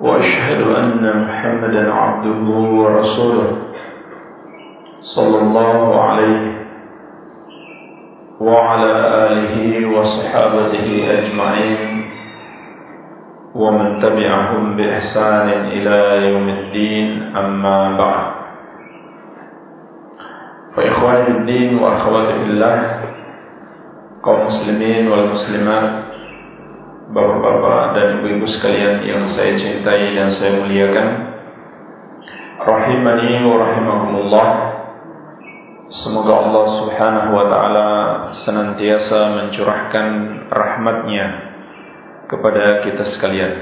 وأشهد أن محمدا عبده ورسوله صلى الله عليه وعلى آله وصحابته أجمعين ومن تبعهم بإحسان إلى يوم الدين أما بعد. فإخواني الدين وأخواتي kaum muslimin wal muslimat Bapak-bapak dan ibu-ibu sekalian yang saya cintai dan saya muliakan. Rahimani wa rahimakumullah. Semoga Allah subhanahu wa ta'ala senantiasa mencurahkan rahmatnya kepada kita sekalian.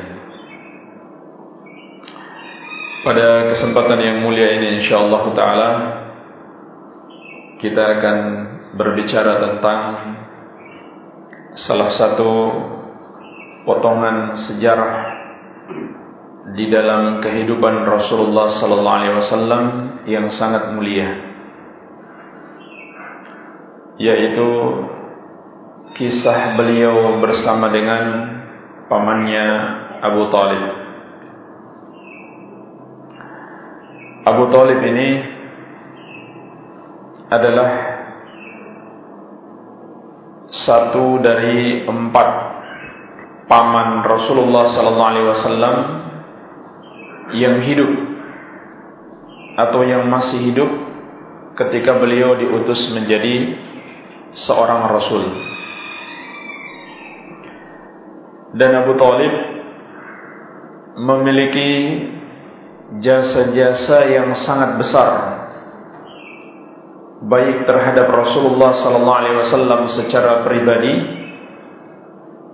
Pada kesempatan yang mulia ini insyaAllah ta'ala Kita akan berbicara tentang salah satu potongan sejarah di dalam kehidupan Rasulullah sallallahu alaihi wasallam yang sangat mulia yaitu kisah beliau bersama dengan pamannya Abu Talib. Abu Talib ini adalah satu dari empat paman Rasulullah sallallahu alaihi wasallam yang hidup atau yang masih hidup ketika beliau diutus menjadi seorang rasul. Dan Abu Talib memiliki jasa-jasa yang sangat besar baik terhadap Rasulullah sallallahu alaihi wasallam secara pribadi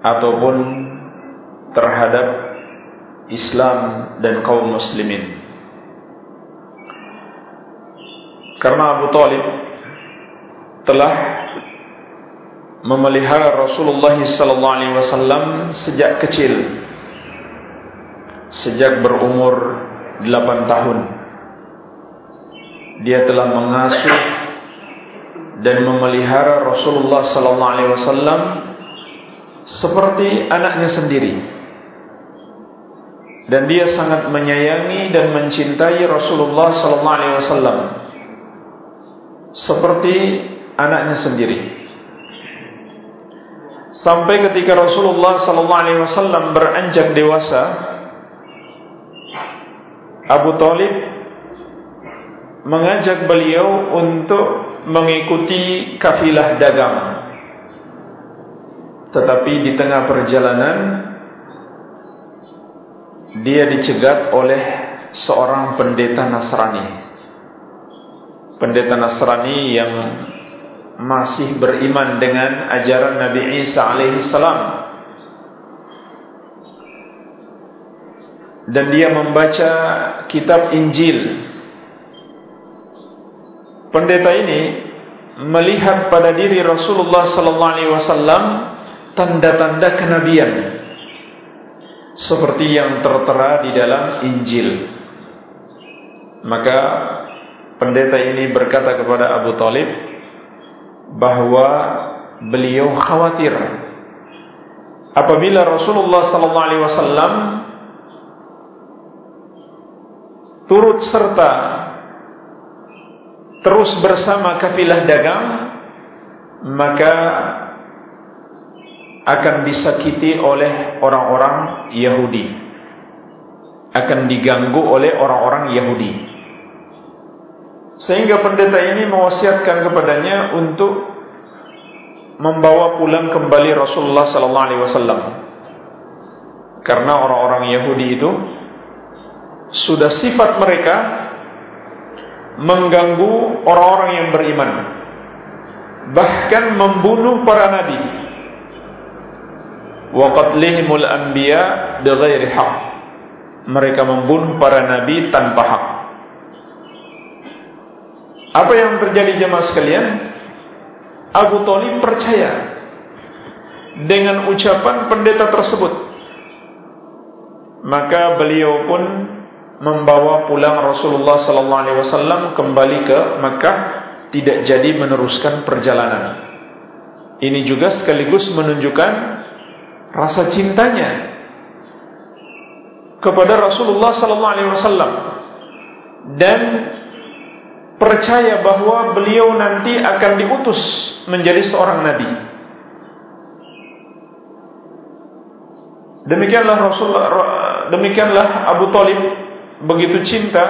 ataupun terhadap Islam dan kaum muslimin. Karena Abu Talib telah memelihara Rasulullah sallallahu alaihi wasallam sejak kecil. Sejak berumur 8 tahun. Dia telah mengasuh dan memelihara Rasulullah sallallahu alaihi wasallam seperti anaknya sendiri. Dan dia sangat menyayangi dan mencintai Rasulullah sallallahu alaihi wasallam seperti anaknya sendiri. Sampai ketika Rasulullah sallallahu alaihi wasallam beranjak dewasa, Abu Talib mengajak beliau untuk mengikuti kafilah dagang. Tetapi di tengah perjalanan dia dicegat oleh seorang pendeta Nasrani. Pendeta Nasrani yang masih beriman dengan ajaran Nabi Isa alaihi salam. Dan dia membaca kitab Injil Pendeta ini melihat pada diri Rasulullah sallallahu alaihi wasallam tanda-tanda kenabian seperti yang tertera di dalam Injil. Maka pendeta ini berkata kepada Abu Talib bahwa beliau khawatir apabila Rasulullah sallallahu alaihi wasallam turut serta terus bersama kafilah dagang maka akan disakiti oleh orang-orang Yahudi. Akan diganggu oleh orang-orang Yahudi. Sehingga pendeta ini mewasiatkan kepadanya untuk membawa pulang kembali Rasulullah sallallahu alaihi wasallam. Karena orang-orang Yahudi itu sudah sifat mereka mengganggu orang-orang yang beriman. Bahkan membunuh para nabi wa qatlihimul anbiya bighairi haqq mereka membunuh para nabi tanpa hak. Apa yang terjadi jemaah sekalian? Abu Talib percaya dengan ucapan pendeta tersebut. Maka beliau pun membawa pulang Rasulullah sallallahu alaihi wasallam kembali ke Makkah tidak jadi meneruskan perjalanan. Ini juga sekaligus menunjukkan rasa cintanya kepada Rasulullah sallallahu alaihi wasallam dan percaya bahwa beliau nanti akan diutus menjadi seorang nabi. Demikianlah Rasulullah demikianlah Abu Talib begitu cinta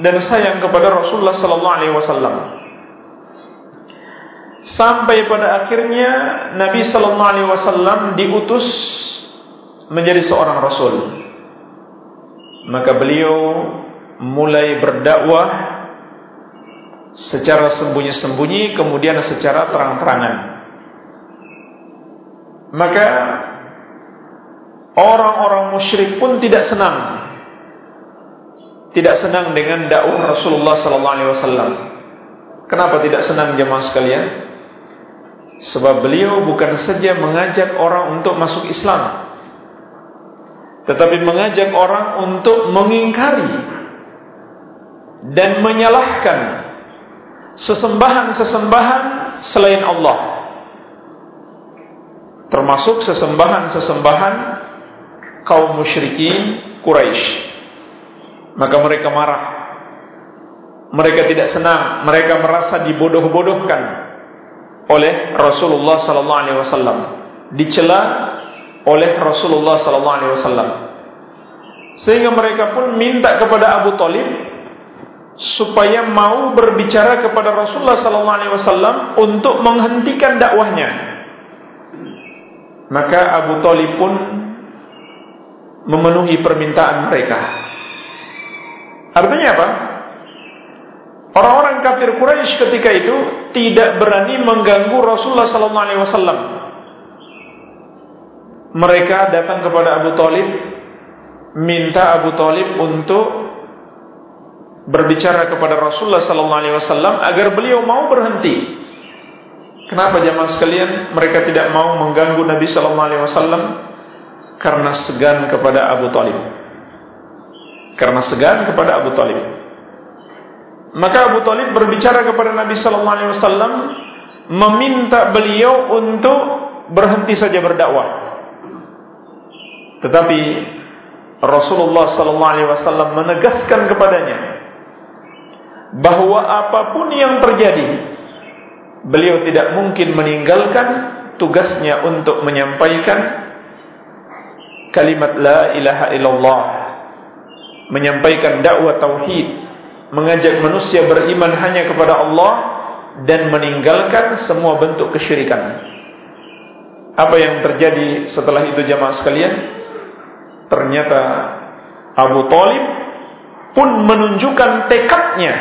dan sayang kepada Rasulullah sallallahu alaihi wasallam. Sampai pada akhirnya Nabi sallallahu alaihi wasallam diutus menjadi seorang rasul. Maka beliau mulai berdakwah secara sembunyi-sembunyi kemudian secara terang-terangan. Maka orang-orang musyrik pun tidak senang tidak senang dengan dakwah Rasulullah sallallahu alaihi wasallam. Kenapa tidak senang jemaah sekalian? Sebab beliau bukan saja mengajak orang untuk masuk Islam, tetapi mengajak orang untuk mengingkari dan menyalahkan sesembahan-sesembahan selain Allah. Termasuk sesembahan-sesembahan kaum musyrikin Quraisy maka mereka marah. Mereka tidak senang, mereka merasa dibodoh-bodohkan oleh Rasulullah sallallahu alaihi wasallam, dicela oleh Rasulullah sallallahu alaihi wasallam. Sehingga mereka pun minta kepada Abu Talib supaya mau berbicara kepada Rasulullah sallallahu alaihi wasallam untuk menghentikan dakwahnya. Maka Abu Talib pun memenuhi permintaan mereka. Artinya apa? Orang-orang kafir Quraisy ketika itu tidak berani mengganggu Rasulullah sallallahu alaihi wasallam. Mereka datang kepada Abu Talib minta Abu Talib untuk berbicara kepada Rasulullah sallallahu alaihi wasallam agar beliau mau berhenti. Kenapa jamaah sekalian mereka tidak mau mengganggu Nabi sallallahu alaihi wasallam? Karena segan kepada Abu Talib karena segan kepada Abu Talib. Maka Abu Talib berbicara kepada Nabi Sallallahu Alaihi Wasallam meminta beliau untuk berhenti saja berdakwah. Tetapi Rasulullah Sallallahu Alaihi Wasallam menegaskan kepadanya bahwa apapun yang terjadi, beliau tidak mungkin meninggalkan tugasnya untuk menyampaikan kalimat la ilaha illallah menyampaikan dakwah tauhid, mengajak manusia beriman hanya kepada Allah dan meninggalkan semua bentuk kesyirikan. Apa yang terjadi setelah itu jamaah sekalian? Ternyata Abu Talib pun menunjukkan tekadnya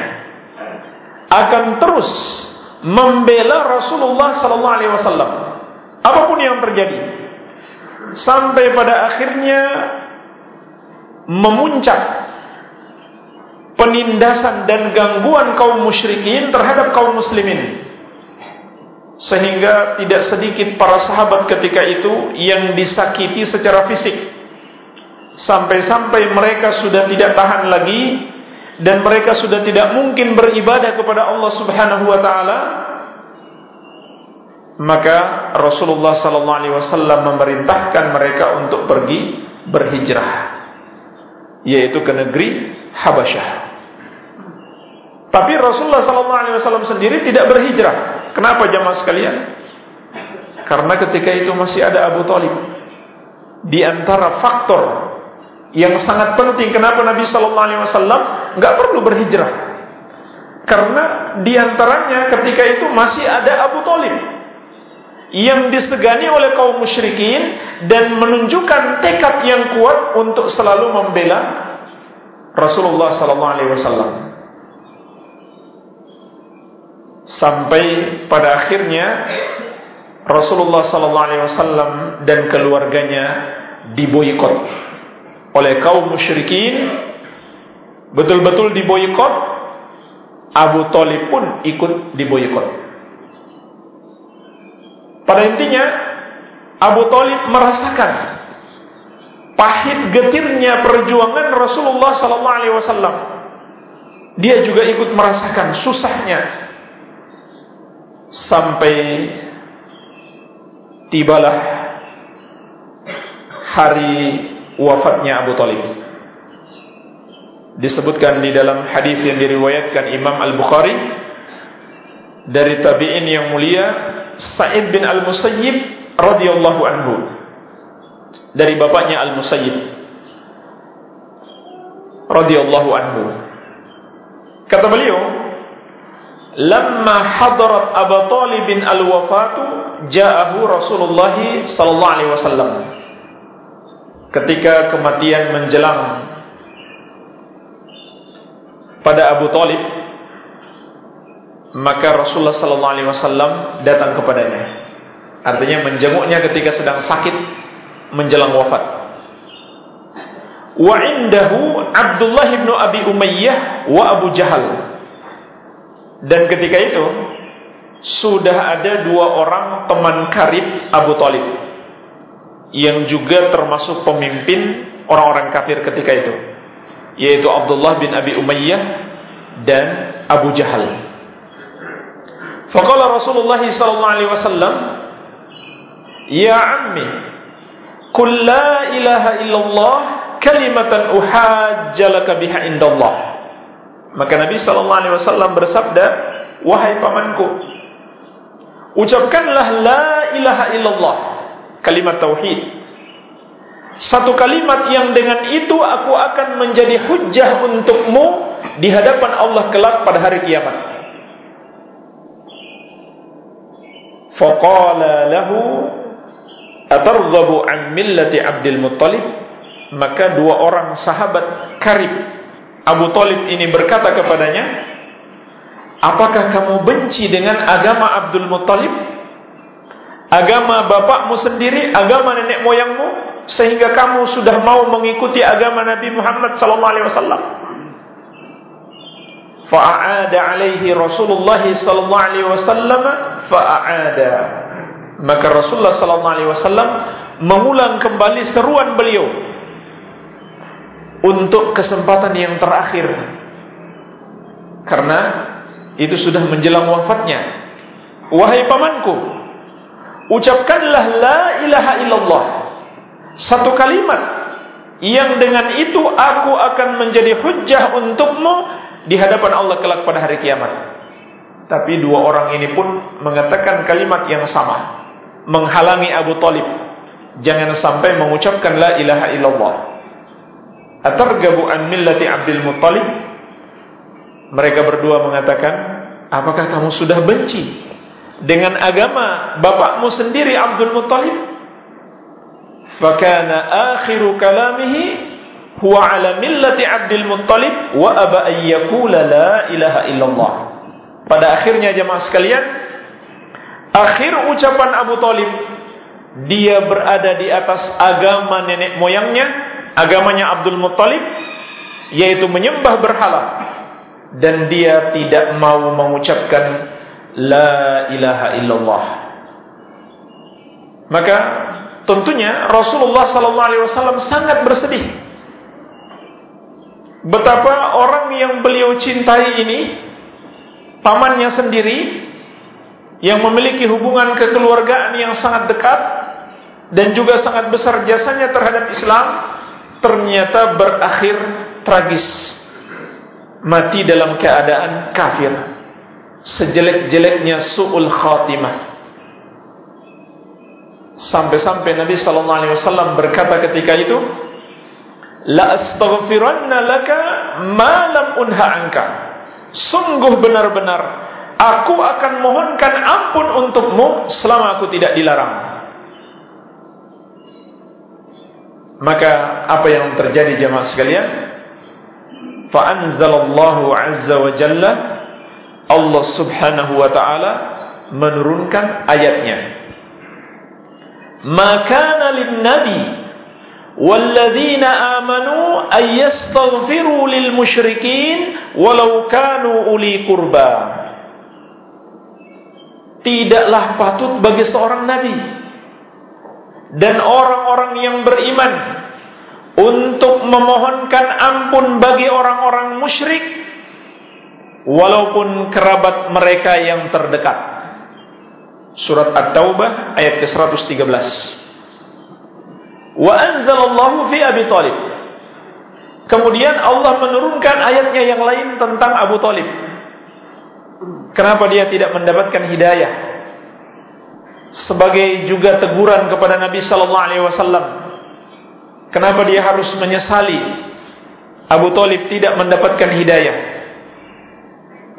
akan terus membela Rasulullah sallallahu alaihi wasallam apa pun yang terjadi sampai pada akhirnya memuncak penindasan dan gangguan kaum musyrikin terhadap kaum muslimin sehingga tidak sedikit para sahabat ketika itu yang disakiti secara fisik sampai-sampai mereka sudah tidak tahan lagi dan mereka sudah tidak mungkin beribadah kepada Allah Subhanahu wa taala maka Rasulullah sallallahu alaihi wasallam memerintahkan mereka untuk pergi berhijrah yaitu ke negeri Habasyah. Tapi Rasulullah SAW sendiri tidak berhijrah. Kenapa jamaah sekalian? Karena ketika itu masih ada Abu Talib. Di antara faktor yang sangat penting kenapa Nabi Sallallahu Alaihi Wasallam nggak perlu berhijrah. Karena di antaranya ketika itu masih ada Abu Talib yang disegani oleh kaum musyrikin dan menunjukkan tekad yang kuat untuk selalu membela Rasulullah sallallahu alaihi wasallam. Sampai pada akhirnya Rasulullah sallallahu alaihi wasallam dan keluarganya diboikot oleh kaum musyrikin. Betul-betul diboykot Abu Talib pun ikut diboykot pada intinya Abu Talib merasakan pahit getirnya perjuangan Rasulullah sallallahu alaihi wasallam. Dia juga ikut merasakan susahnya sampai tibalah hari wafatnya Abu Talib. Disebutkan di dalam hadis yang diriwayatkan Imam Al-Bukhari dari tabi'in yang mulia Sa'id bin Al-Musayyib radhiyallahu anhu dari bapaknya Al-Musayyib radhiyallahu anhu kata beliau lamma hadarat Abu Talib al-wafatu ja'ahu Rasulullah sallallahu alaihi wasallam. Ketika kematian menjelang pada Abu Talib maka Rasulullah sallallahu alaihi wasallam datang kepadanya. Artinya menjenguknya ketika sedang sakit menjelang wafat. Wa indahu Abdullah bin Abi Umayyah wa Abu Jahal dan ketika itu sudah ada dua orang teman karib Abu Talib yang juga termasuk pemimpin orang-orang kafir ketika itu yaitu Abdullah bin Abi Umayyah dan Abu Jahal. Faqala Rasulullah sallallahu alaihi wasallam, "Ya ammi, qul la ilaha illallah kalimatan uhajjalaka biha indallah." Maka Nabi sallallahu alaihi wasallam bersabda, "Wahai pamanku, ucapkanlah la ilaha illallah kalimat tauhid. Satu kalimat yang dengan itu aku akan menjadi hujjah untukmu di hadapan Allah kelak pada hari kiamat. Faqala lahu atarghabu an millati Abdul Muttalib? Maka dua orang sahabat karib Abu Talib ini berkata kepadanya, Apakah kamu benci dengan agama Abdul Muttalib? agama bapakmu sendiri, agama nenek moyangmu, sehingga kamu sudah mau mengikuti agama Nabi Muhammad sallallahu alaihi wasallam. Fa'ada alaihi Rasulullah sallallahu alaihi wasallam fa'ada. Maka Rasulullah sallallahu alaihi wasallam mengulang kembali seruan beliau untuk kesempatan yang terakhir. Karena itu sudah menjelang wafatnya. Wahai pamanku, ucapkanlah la ilaha illallah. Satu kalimat yang dengan itu aku akan menjadi hujjah untukmu di hadapan Allah kelak pada hari kiamat. Tapi dua orang ini pun mengatakan kalimat yang sama, menghalangi Abu Talib. Jangan sampai mengucapkan la ilaha illallah. Atargabu an millati Abdul Muttalib? Mereka berdua mengatakan, apakah kamu sudah benci dengan agama bapakmu sendiri Abdul Muttalib fakana akhiru kalamihi huwa ala millati Abdul Muttalib wa aba an yaqula la ilaha illallah pada akhirnya jemaah sekalian akhir ucapan Abu Talib dia berada di atas agama nenek moyangnya agamanya Abdul Muttalib yaitu menyembah berhala dan dia tidak mau mengucapkan la ilaha illallah. Maka tentunya Rasulullah sallallahu alaihi wasallam sangat bersedih. Betapa orang yang beliau cintai ini pamannya sendiri yang memiliki hubungan kekeluargaan yang sangat dekat dan juga sangat besar jasanya terhadap Islam ternyata berakhir tragis mati dalam keadaan kafir sejelek-jeleknya su'ul khatimah. Sampai-sampai Nabi sallallahu alaihi wasallam berkata ketika itu, "La astaghfiranna laka ma lam unha anka." Sungguh benar-benar aku akan mohonkan ampun untukmu selama aku tidak dilarang. Maka apa yang terjadi jemaah sekalian? Fa anzalallahu azza wa jalla Allah Subhanahu wa taala menurunkan ayatnya. Maka lin nabi walladzina amanu ayyastaghfiru lil musyrikin walau kanu uli qurba tidaklah patut bagi seorang nabi dan orang-orang yang beriman untuk memohonkan ampun bagi orang-orang musyrik walaupun kerabat mereka yang terdekat surat at-taubah ayat ke-113 Wa anzalallahu fi Abi Talib. Kemudian Allah menurunkan ayatnya yang lain tentang Abu Talib. Kenapa dia tidak mendapatkan hidayah? Sebagai juga teguran kepada Nabi sallallahu alaihi wasallam. Kenapa dia harus menyesali Abu Talib tidak mendapatkan hidayah?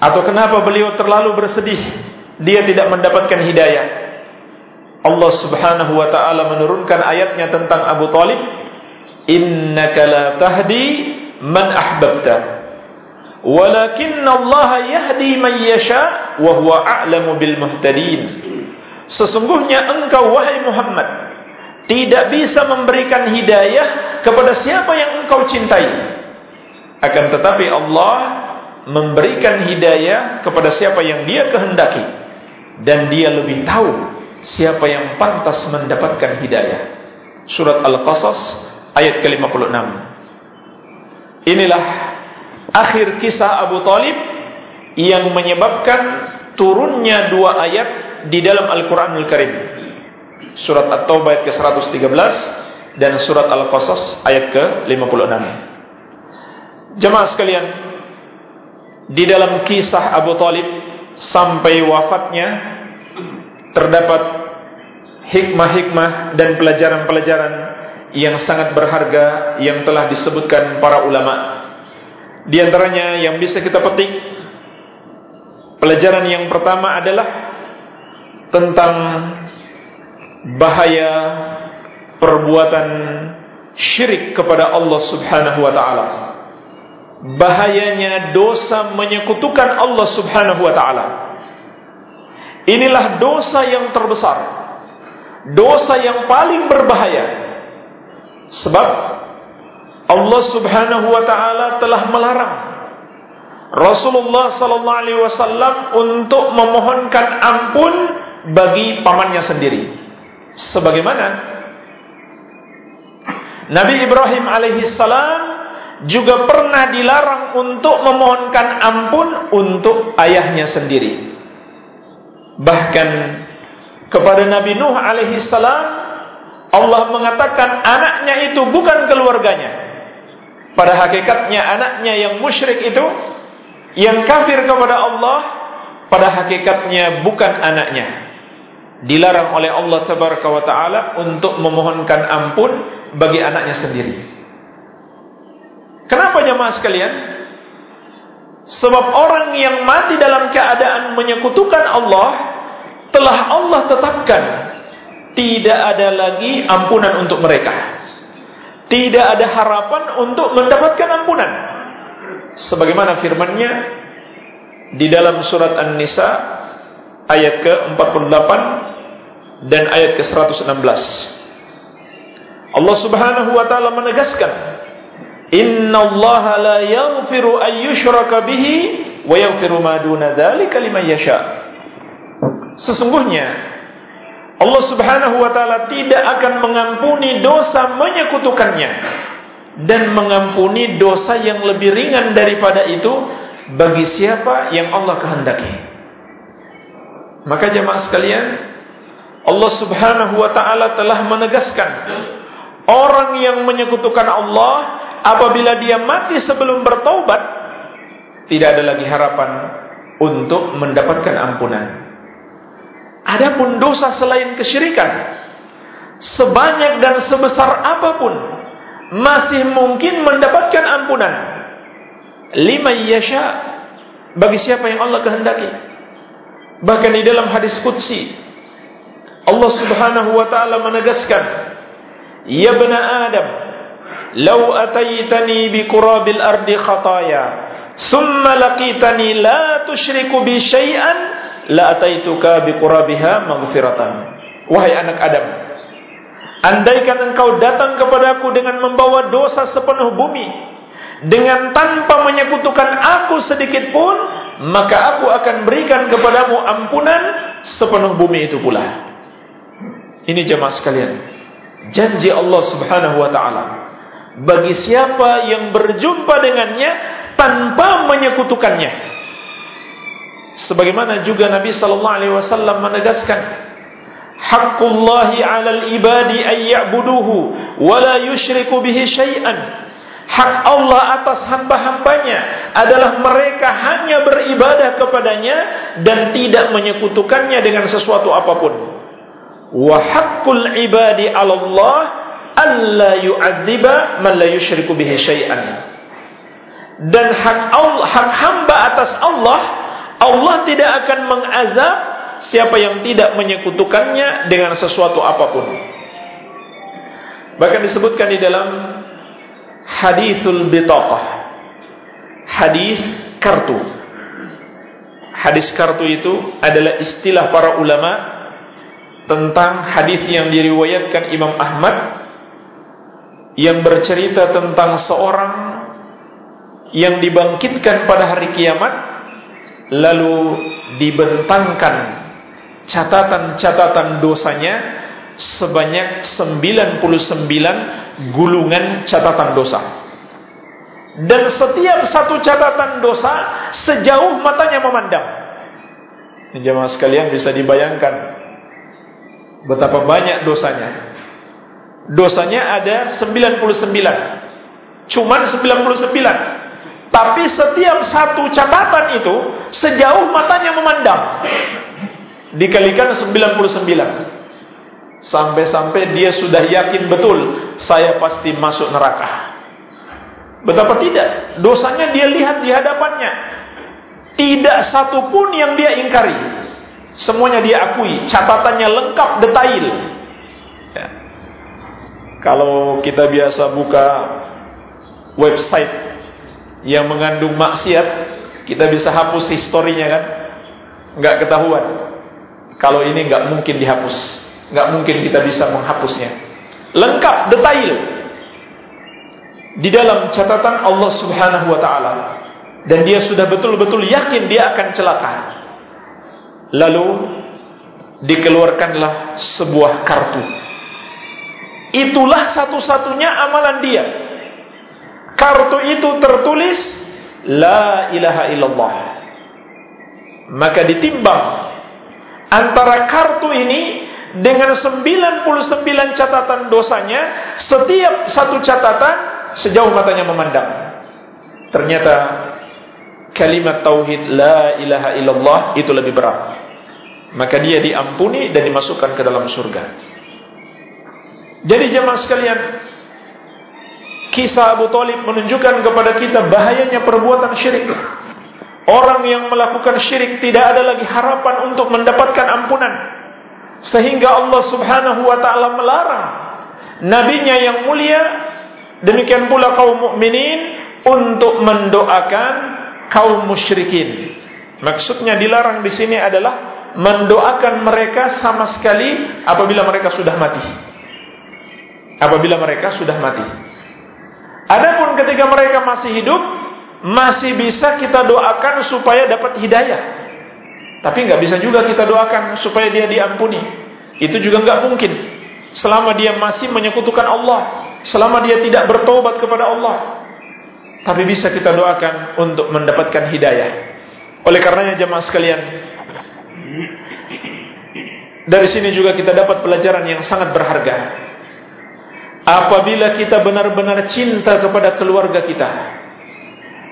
Atau kenapa beliau terlalu bersedih dia tidak mendapatkan hidayah? Allah Subhanahu wa taala menurunkan ayatnya tentang Abu Talib, "Innaka la tahdi man ahbabta, walakinna Allah yahdi man yasha wa a'lamu bil muhtadin." Sesungguhnya engkau wahai Muhammad tidak bisa memberikan hidayah kepada siapa yang engkau cintai. Akan tetapi Allah memberikan hidayah kepada siapa yang Dia kehendaki dan Dia lebih tahu siapa yang pantas mendapatkan hidayah. Surat Al-Qasas ayat ke-56. Inilah akhir kisah Abu Talib yang menyebabkan turunnya dua ayat di dalam Al-Quranul Karim. Surat At-Taubah ayat ke-113 dan surat Al-Qasas ayat ke-56. Jemaah sekalian, di dalam kisah Abu Talib sampai wafatnya terdapat hikmah-hikmah dan pelajaran-pelajaran yang sangat berharga yang telah disebutkan para ulama. Di antaranya yang bisa kita petik pelajaran yang pertama adalah tentang bahaya perbuatan syirik kepada Allah Subhanahu wa taala. Bahayanya dosa menyekutukan Allah Subhanahu wa taala. Inilah dosa yang terbesar. Dosa yang paling berbahaya. Sebab Allah Subhanahu wa taala telah melarang Rasulullah sallallahu alaihi wasallam untuk memohonkan ampun bagi pamannya sendiri. Sebagaimana Nabi Ibrahim alaihi salam juga pernah dilarang untuk memohonkan ampun untuk ayahnya sendiri. Bahkan kepada Nabi Nuh alaihi salam Allah mengatakan anaknya itu bukan keluarganya. Pada hakikatnya anaknya yang musyrik itu yang kafir kepada Allah pada hakikatnya bukan anaknya. Dilarang oleh Allah tabaraka wa taala untuk memohonkan ampun bagi anaknya sendiri. Kenapa jemaah sekalian? Sebab orang yang mati dalam keadaan menyekutukan Allah telah Allah tetapkan tidak ada lagi ampunan untuk mereka. Tidak ada harapan untuk mendapatkan ampunan. Sebagaimana firman-Nya di dalam surat An-Nisa ayat ke-48 dan ayat ke-116. Allah Subhanahu wa taala menegaskan Inna Allah la yaghfiru an yushraka bihi wa yaghfiru ma duna dzalika liman yasha. Sesungguhnya Allah Subhanahu wa taala tidak akan mengampuni dosa menyekutukannya dan mengampuni dosa yang lebih ringan daripada itu bagi siapa yang Allah kehendaki. Maka jemaah sekalian, Allah Subhanahu wa taala telah menegaskan orang yang menyekutukan Allah apabila dia mati sebelum bertobat tidak ada lagi harapan untuk mendapatkan ampunan. Adapun dosa selain kesyirikan sebanyak dan sebesar apa pun masih mungkin mendapatkan ampunan. Lima yasha bagi siapa yang Allah kehendaki. Bahkan di dalam hadis qudsi Allah Subhanahu wa taala menegaskan, "Ya bani Adam, "Lau ataitani bi qurabil ardi khataya, summa laqitani la tusyriku bi syai'an, la ataituka bi qurabiha maghfiratan." Wahai anak Adam, Andaikan engkau datang kepadaku dengan membawa dosa sepenuh bumi, dengan tanpa menyekutukan aku sedikit pun, maka aku akan berikan kepadamu ampunan sepenuh bumi itu pula. Ini jemaah sekalian. Janji Allah Subhanahu wa taala bagi siapa yang berjumpa dengannya tanpa menyekutukannya. Sebagaimana juga Nabi sallallahu alaihi wasallam menegaskan, "Haqqullahi 'alal ibadi ay ya'buduhu wa la yusyriku bihi syai'an." Hak Allah atas hamba-hambanya adalah mereka hanya beribadah kepadanya dan tidak menyekutukannya dengan sesuatu apapun. Wa haqqul ibadi 'ala Allah alla yu'adziba man la yusyriku bihi syai'an. Dan hak Allah, hak hamba atas Allah, Allah tidak akan mengazab siapa yang tidak menyekutukannya dengan sesuatu apa pun. Bahkan disebutkan di dalam hadithul bitaqah. Hadis kartu. Hadis kartu itu adalah istilah para ulama tentang hadis yang diriwayatkan Imam Ahmad yang bercerita tentang seorang yang dibangkitkan pada hari kiamat lalu dibentangkan catatan-catatan dosanya sebanyak 99 gulungan catatan dosa. Dan setiap satu catatan dosa sejauh matanya memandang. Jemaah sekalian bisa dibayangkan betapa banyak dosanya. Dosanya ada 99. Cuman 99. Tapi setiap satu catatan itu sejauh matanya memandang. Dikalikan 99. Sampai-sampai dia sudah yakin betul saya pasti masuk neraka. Betapa tidak, dosanya dia lihat di hadapannya. Tidak satu pun yang dia ingkari. Semuanya dia akui, catatannya lengkap detail. Ya. Kalau kita biasa buka website yang mengandung maksiat, kita bisa hapus historinya kan? Nggak ketahuan. Kalau ini nggak mungkin dihapus nggak mungkin kita bisa menghapusnya. Lengkap, detail di dalam catatan Allah Subhanahu wa taala dan dia sudah betul-betul yakin dia akan celaka. Lalu dikeluarkanlah sebuah kartu. Itulah satu-satunya amalan dia. Kartu itu tertulis La ilaha illallah. Maka ditimbang antara kartu ini dengan 99 catatan dosanya, setiap satu catatan sejauh matanya memandang. Ternyata kalimat tauhid la ilaha illallah itu lebih berat. Maka dia diampuni dan dimasukkan ke dalam surga. Jadi jemaah sekalian, kisah Abu Talib menunjukkan kepada kita bahayanya perbuatan syirik. Orang yang melakukan syirik tidak ada lagi harapan untuk mendapatkan ampunan. Sehingga Allah subhanahu wa ta'ala melarang Nabinya yang mulia Demikian pula kaum mukminin Untuk mendoakan kaum musyrikin Maksudnya dilarang di sini adalah Mendoakan mereka sama sekali Apabila mereka sudah mati Apabila mereka sudah mati Adapun ketika mereka masih hidup Masih bisa kita doakan supaya dapat hidayah tapi nggak bisa juga kita doakan supaya dia diampuni. Itu juga nggak mungkin. Selama dia masih menyekutukan Allah, selama dia tidak bertobat kepada Allah. Tapi bisa kita doakan untuk mendapatkan hidayah. Oleh karenanya jemaah sekalian, dari sini juga kita dapat pelajaran yang sangat berharga. Apabila kita benar-benar cinta kepada keluarga kita,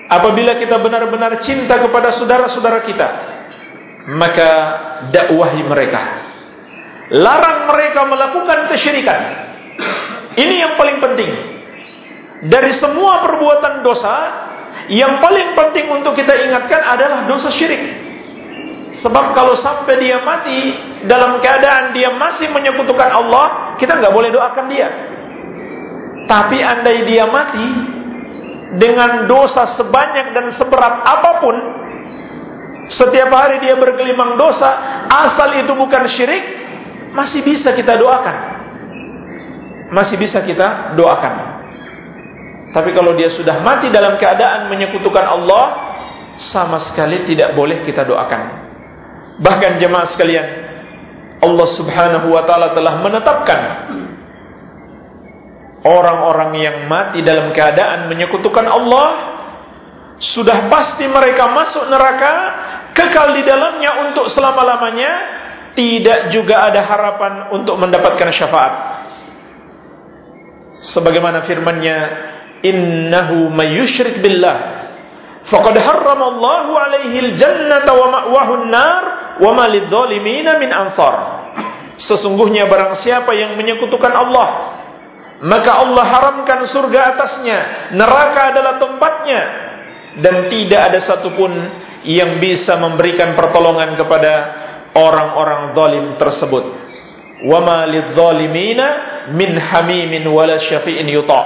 apabila kita benar-benar cinta kepada saudara-saudara kita, maka dakwahi mereka. Larang mereka melakukan kesyirikan. Ini yang paling penting. Dari semua perbuatan dosa, yang paling penting untuk kita ingatkan adalah dosa syirik. Sebab kalau sampai dia mati dalam keadaan dia masih menyekutukan Allah, kita nggak boleh doakan dia. Tapi andai dia mati dengan dosa sebanyak dan seberat apa pun, setiap hari dia bergelimang dosa, asal itu bukan syirik, masih bisa kita doakan. masih bisa kita doakan. Tapi kalau dia sudah mati dalam keadaan menyekutukan Allah, sama sekali tidak boleh kita doakan. Bahkan jemaah sekalian, Allah Subhanahu wa taala telah menetapkan orang-orang yang mati dalam keadaan menyekutukan Allah sudah pasti mereka masuk neraka kekal di dalamnya untuk selama-lamanya tidak juga ada harapan untuk mendapatkan syafaat. Sebagaimana firman-Nya innahu mayyusyrik billah faqad harrama Allahu alaihi al-jannata wa ma'wahu an-nar wa min ansar sesungguhnya barang siapa yang menyekutukan Allah maka Allah haramkan surga atasnya neraka adalah tempatnya dan tidak ada satupun yang bisa memberikan pertolongan kepada orang-orang zalim tersebut. Wa ma lidzalimina min hamimin wala syafi'in yuta.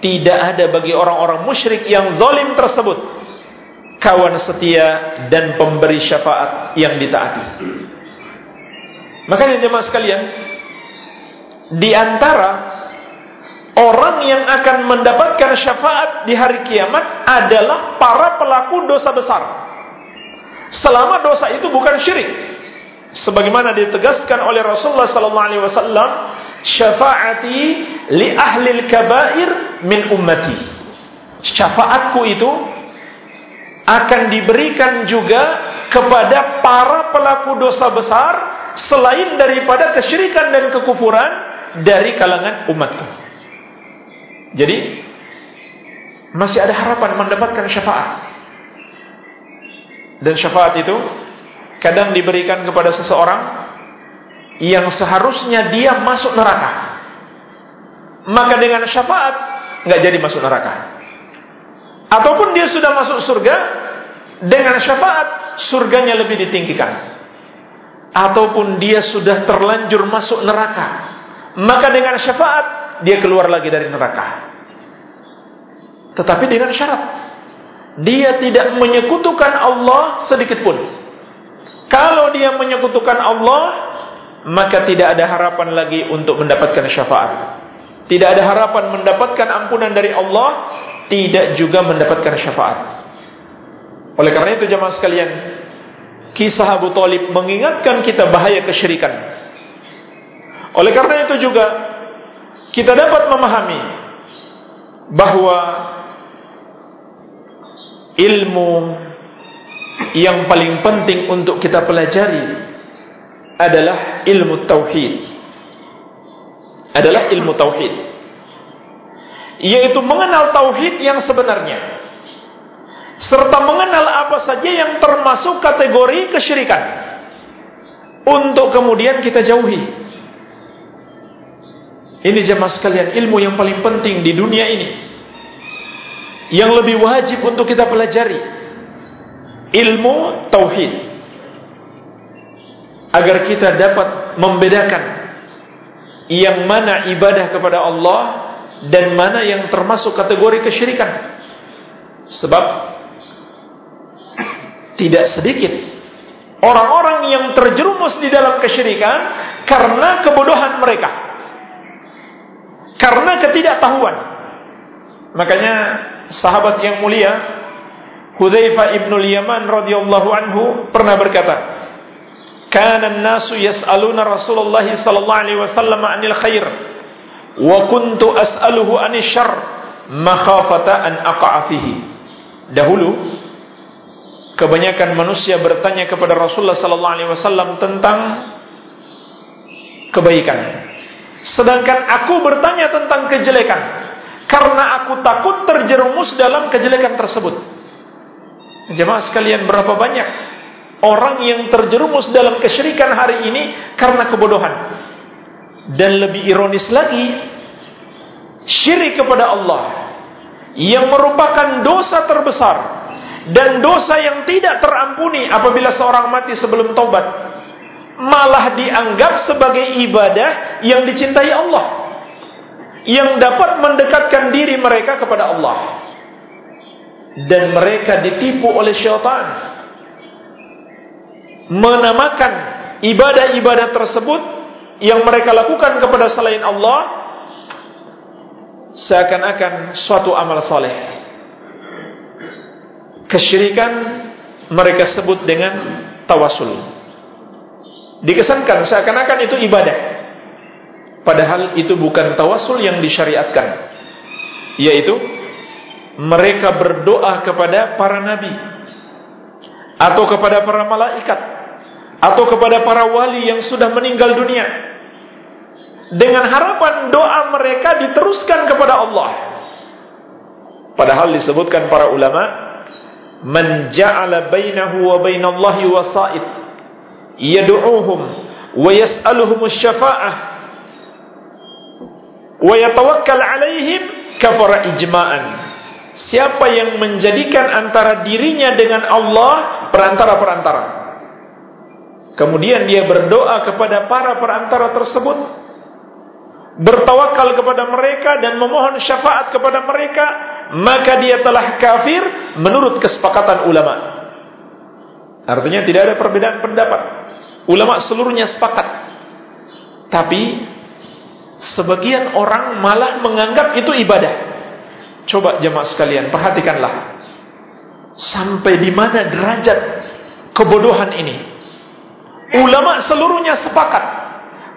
Tidak ada bagi orang-orang musyrik yang zalim tersebut kawan setia dan pemberi syafaat yang ditaati. Makanya jemaah sekalian, di antara Orang yang akan mendapatkan syafaat di hari kiamat adalah para pelaku dosa besar. Selama dosa itu bukan syirik. Sebagaimana ditegaskan oleh Rasulullah sallallahu alaihi wasallam, syafaati li ahli al-kaba'ir min ummati. Syafaatku itu akan diberikan juga kepada para pelaku dosa besar selain daripada kesyirikan dan kekufuran dari kalangan umatku. Jadi masih ada harapan mendapatkan syafaat. Dan syafaat itu kadang diberikan kepada seseorang yang seharusnya dia masuk neraka. Maka dengan syafaat nggak jadi masuk neraka. Ataupun dia sudah masuk surga dengan syafaat surganya lebih ditinggikan. Ataupun dia sudah terlanjur masuk neraka, maka dengan syafaat dia keluar lagi dari neraka. Tetapi dengan syarat dia tidak menyekutukan Allah sedikit pun. Kalau dia menyekutukan Allah, maka tidak ada harapan lagi untuk mendapatkan syafaat. Tidak ada harapan mendapatkan ampunan dari Allah, tidak juga mendapatkan syafaat. Oleh karena itu jemaah sekalian, kisah Abu Talib mengingatkan kita bahaya kesyirikan. Oleh karena itu juga kita dapat memahami bahwa ilmu yang paling penting untuk kita pelajari adalah ilmu tauhid. Adalah ilmu tauhid. Yaitu mengenal tauhid yang sebenarnya serta mengenal apa saja yang termasuk kategori kesyirikan untuk kemudian kita jauhi. Ini jemaah sekalian ilmu yang paling penting di dunia ini. Yang lebih wajib untuk kita pelajari. Ilmu tauhid. Agar kita dapat membedakan yang mana ibadah kepada Allah dan mana yang termasuk kategori kesyirikan. Sebab tidak sedikit orang-orang yang terjerumus di dalam kesyirikan karena kebodohan mereka karena ketidaktahuan. Makanya sahabat yang mulia Hudzaifah ibnul Yaman radhiyallahu anhu pernah berkata, "Kana an-nasu yas'aluna Rasulullah sallallahu alaihi wasallam 'anil khair wa kuntu as'aluhu 'anil syarr makhafata an aqa'a fihi." Dahulu kebanyakan manusia bertanya kepada Rasulullah sallallahu alaihi wasallam tentang kebaikan Sedangkan aku bertanya tentang kejelekan karena aku takut terjerumus dalam kejelekan tersebut. Jemaah sekalian berapa banyak orang yang terjerumus dalam kesyirikan hari ini karena kebodohan. Dan lebih ironis lagi, syirik kepada Allah yang merupakan dosa terbesar dan dosa yang tidak terampuni apabila seorang mati sebelum taubat malah dianggap sebagai ibadah yang dicintai Allah yang dapat mendekatkan diri mereka kepada Allah. Dan mereka ditipu oleh syaitan menamakan ibadah-ibadah tersebut yang mereka lakukan kepada selain Allah seakan-akan suatu amal soleh. Kesyirikan mereka sebut dengan tawasul. Dikesankan seakan-akan itu ibadah. Padahal itu bukan tawasul yang disyariatkan. Yaitu mereka berdoa kepada para nabi atau kepada para malaikat atau kepada para wali yang sudah meninggal dunia dengan harapan doa mereka diteruskan kepada Allah. Padahal disebutkan para ulama, "Man ja'ala bainahu wa bainallahi wasa'id, yad'uuhum wa yas'aluhum asy-syafa'ah wa yatawakkal 'alaihim kafara ijma'an." Siapa yang menjadikan antara dirinya dengan Allah perantara-perantara. Kemudian dia berdoa kepada para perantara tersebut bertawakal kepada mereka dan memohon syafaat kepada mereka, maka dia telah kafir menurut kesepakatan ulama. Artinya tidak ada perbedaan pendapat. Ulama seluruhnya sepakat. Tapi sebagian orang malah menganggap itu ibadah. Coba jemaah sekalian, perhatikanlah. Sampai di mana derajat kebodohan ini? Ulama seluruhnya sepakat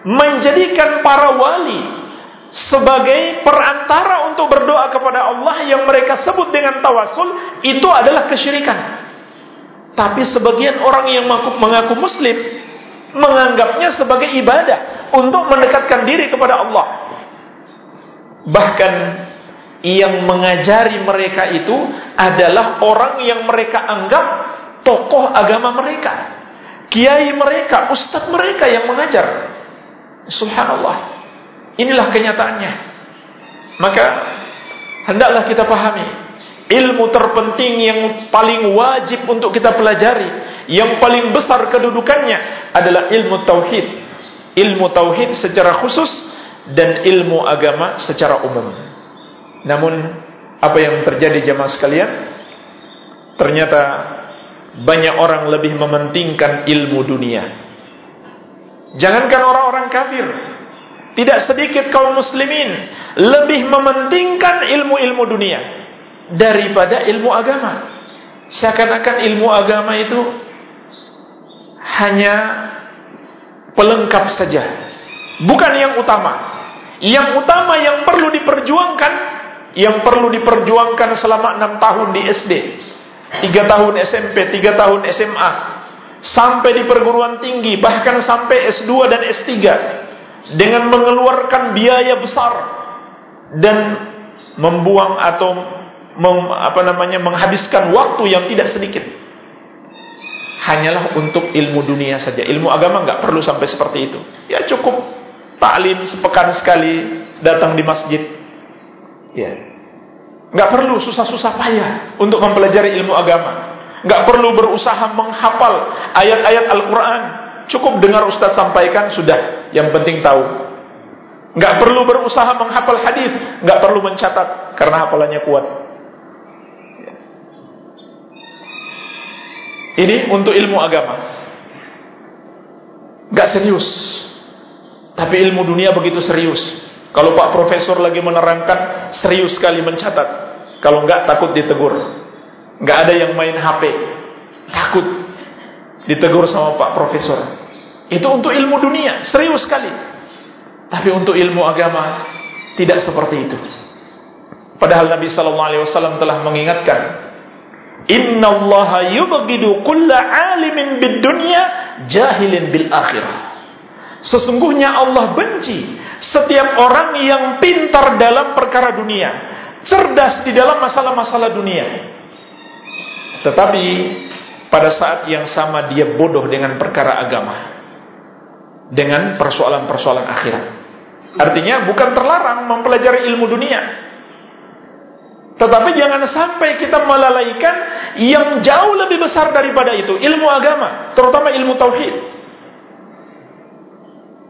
menjadikan para wali sebagai perantara untuk berdoa kepada Allah yang mereka sebut dengan tawasul itu adalah kesyirikan. Tapi sebagian orang yang mengaku muslim menganggapnya sebagai ibadah untuk mendekatkan diri kepada Allah. Bahkan yang mengajari mereka itu adalah orang yang mereka anggap tokoh agama mereka, kiai mereka, ustadz mereka yang mengajar. Subhanallah. Inilah kenyataannya. Maka hendaklah kita pahami ilmu terpenting yang paling wajib untuk kita pelajari, yang paling besar kedudukannya adalah ilmu tauhid. Ilmu tauhid secara khusus dan ilmu agama secara umum. Namun apa yang terjadi jemaah sekalian? Ternyata banyak orang lebih mementingkan ilmu dunia Jangankan orang-orang kafir, tidak sedikit kaum muslimin lebih mementingkan ilmu-ilmu dunia daripada ilmu agama. Seakan-akan ilmu agama itu hanya pelengkap saja, bukan yang utama. Yang utama yang perlu diperjuangkan, yang perlu diperjuangkan selama enam tahun di SD, tiga tahun SMP, tiga tahun SMA, sampai di perguruan tinggi bahkan sampai S2 dan S3 dengan mengeluarkan biaya besar dan membuang atau mem, apa namanya menghabiskan waktu yang tidak sedikit. Hanyalah untuk ilmu dunia saja. Ilmu agama nggak perlu sampai seperti itu. Ya cukup. Taklim sepekan sekali datang di masjid. Ya nggak perlu susah-susah payah untuk mempelajari ilmu agama nggak perlu berusaha menghafal ayat-ayat Al-Quran. Cukup dengar Ustaz sampaikan sudah. Yang penting tahu. Nggak perlu berusaha menghafal hadis, nggak perlu mencatat karena hafalannya kuat. Ini untuk ilmu agama. Nggak serius. Tapi ilmu dunia begitu serius. Kalau Pak Profesor lagi menerangkan, serius sekali mencatat. Kalau nggak takut ditegur. Nggak ada yang main HP takut ditegur sama Pak Profesor. Itu untuk ilmu dunia serius sekali. Tapi untuk ilmu agama tidak seperti itu. Padahal Nabi Sallallahu Alaihi Wasallam telah mengingatkan Inna Allah yubgidu kulla alimin bid dunya jahilin bil akhirah Sesungguhnya Allah benci setiap orang yang pintar dalam perkara dunia, cerdas di dalam masalah-masalah dunia, tetapi pada saat yang sama dia bodoh dengan perkara agama. Dengan persoalan-persoalan akhirat. Artinya bukan terlarang mempelajari ilmu dunia. Tetapi jangan sampai kita melalaikan yang jauh lebih besar daripada itu, ilmu agama, terutama ilmu tauhid.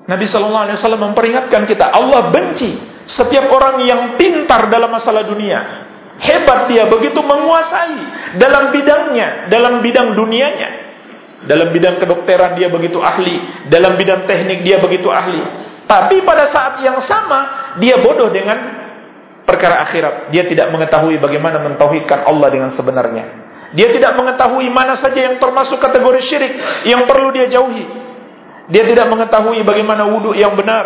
Nabi sallallahu alaihi wasallam memperingatkan kita, Allah benci setiap orang yang pintar dalam masalah dunia, Hebat dia begitu menguasai dalam bidangnya, dalam bidang dunianya. Dalam bidang kedokteran dia begitu ahli, dalam bidang teknik dia begitu ahli. Tapi pada saat yang sama dia bodoh dengan perkara akhirat. Dia tidak mengetahui bagaimana mentauhidkan Allah dengan sebenarnya. Dia tidak mengetahui mana saja yang termasuk kategori syirik yang perlu dia jauhi. Dia tidak mengetahui bagaimana wudhu yang benar,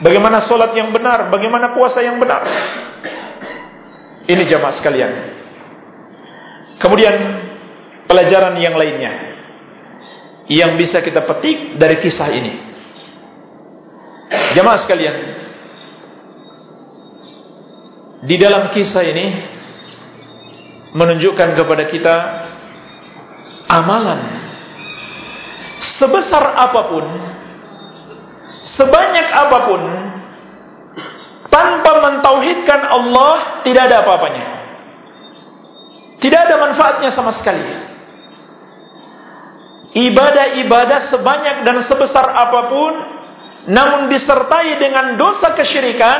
bagaimana solat yang benar, bagaimana puasa yang benar. Ini jamaah sekalian. Kemudian pelajaran yang lainnya yang bisa kita petik dari kisah ini. Jamaah sekalian, di dalam kisah ini menunjukkan kepada kita amalan sebesar apa pun sebanyak apa pun tanpa mentauhidkan Allah tidak ada apa-apanya. Tidak ada manfaatnya sama sekali. Ibadah-ibadah sebanyak dan sebesar apa pun namun disertai dengan dosa kesyirikan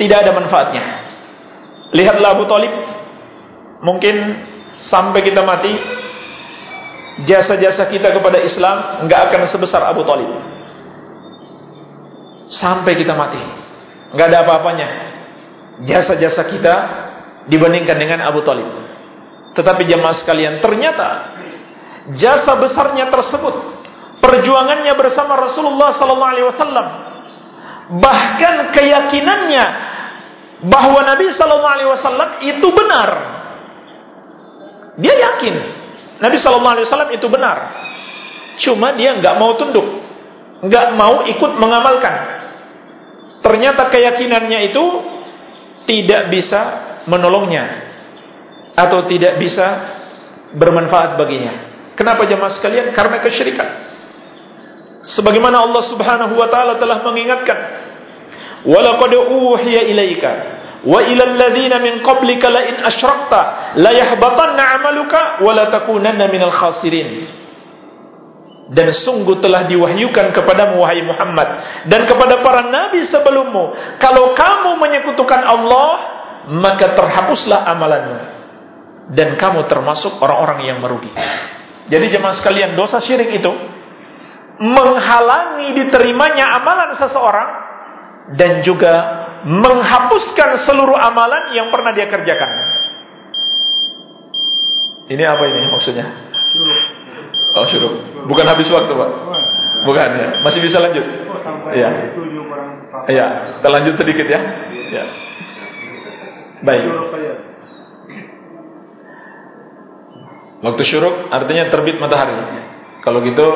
tidak ada manfaatnya. Lihatlah Abu Talib. Mungkin sampai kita mati Jasa-jasa kita kepada Islam nggak akan sebesar Abu Talib. Sampai kita mati. Nggak ada apa-apanya. Jasa-jasa kita Dibandingkan dengan Abu Talib. Tetapi jemaah sekalian Ternyata Jasa besarnya tersebut Perjuangannya bersama Rasulullah SAW Bahkan keyakinannya bahwa Nabi Wasallam itu benar. Dia yakin Nabi Shallallahu Alaihi Wasallam itu benar. Cuma dia nggak mau tunduk, nggak mau ikut mengamalkan. Ternyata keyakinannya itu tidak bisa menolongnya atau tidak bisa bermanfaat baginya. Kenapa jemaah sekalian? Karena kesyirikan. Sebagaimana Allah Subhanahu wa taala telah mengingatkan Walaqad uhiya ilaika wa ila alladhina min qablika la in asyrakta la yahbatanna 'amaluka wa la takunanna minal khasirin. Dan sungguh telah diwahyukan kepadamu wahai Muhammad dan kepada para nabi sebelummu kalau kamu menyekutukan Allah maka terhapuslah amalanmu dan kamu termasuk orang-orang yang merugi. Jadi jemaah sekalian dosa syirik itu menghalangi diterimanya amalan seseorang dan juga menghapuskan seluruh amalan yang pernah dia kerjakan. Ini apa ini maksudnya? Oh, syuruk. Bukan habis waktu, Pak. Bukan ya. Masih bisa lanjut. Iya. Iya, kita lanjut sedikit ya. Ya. Baik. Waktu syuruk artinya terbit matahari. Kalau gitu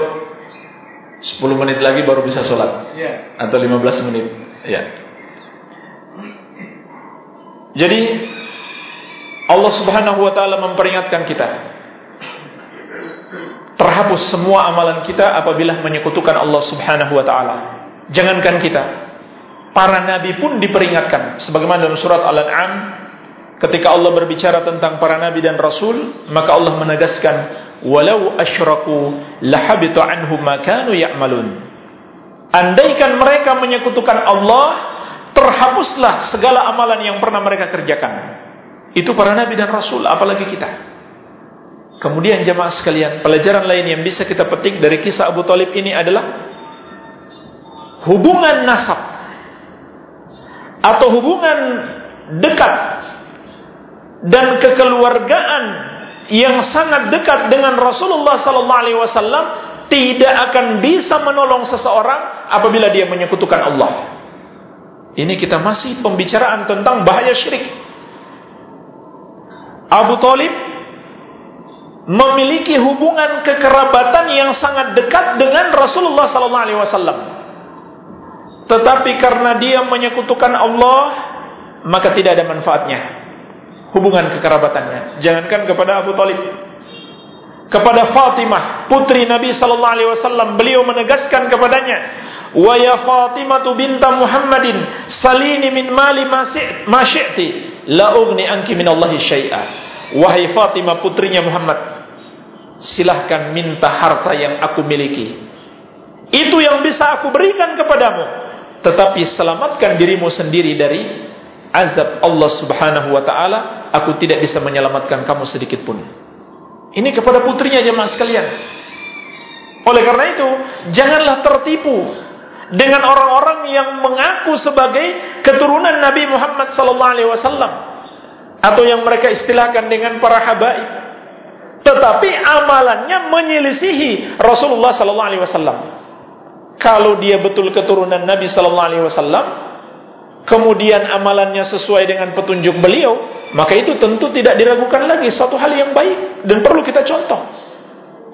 10 menit lagi baru bisa sholat. Iya. Atau 15 menit. Ya. Jadi Allah Subhanahu wa taala memperingatkan kita terhapus semua amalan kita apabila menyekutukan Allah Subhanahu wa taala. Jangankan kita, para nabi pun diperingatkan sebagaimana dalam surat Al-An'am ketika Allah berbicara tentang para nabi dan rasul, maka Allah menegaskan walau asyraku lahabitu anhum ma kanu ya'malun. Andaikan mereka menyekutukan Allah, terhapuslah segala amalan yang pernah mereka kerjakan. Itu para nabi dan rasul, apalagi kita. Kemudian jemaah sekalian, pelajaran lain yang bisa kita petik dari kisah Abu Talib ini adalah hubungan nasab atau hubungan dekat dan kekeluargaan yang sangat dekat dengan Rasulullah sallallahu alaihi wasallam tidak akan bisa menolong seseorang apabila dia menyekutukan Allah. Ini kita masih pembicaraan tentang bahaya syirik. Abu Talib memiliki hubungan kekerabatan yang sangat dekat dengan Rasulullah SAW. Tetapi karena dia menyekutukan Allah, maka tidak ada manfaatnya hubungan kekerabatannya. Jangankan kepada Abu Talib, kepada Fatimah putri Nabi sallallahu alaihi wasallam beliau menegaskan kepadanya wa ya Fatimah binta Muhammadin salini min mali ma syi'ti la ugni anki min Allah syai'a. Wahai Fatimah putrinya Muhammad silahkan minta harta yang aku miliki. Itu yang bisa aku berikan kepadamu. Tetapi selamatkan dirimu sendiri dari azab Allah Subhanahu wa taala aku tidak bisa menyelamatkan kamu sedikit pun. Ini kepada putrinya jemaah sekalian. Oleh karena itu, janganlah tertipu dengan orang-orang yang mengaku sebagai keturunan Nabi Muhammad wasallam atau yang mereka istilahkan dengan para habaib. Tetapi amalannya menyelisihi Rasulullah wasallam. Kalau dia betul keturunan Nabi wasallam, kemudian amalannya sesuai dengan petunjuk beliau, maka itu tentu tidak diragukan lagi satu hal yang baik dan perlu kita contoh.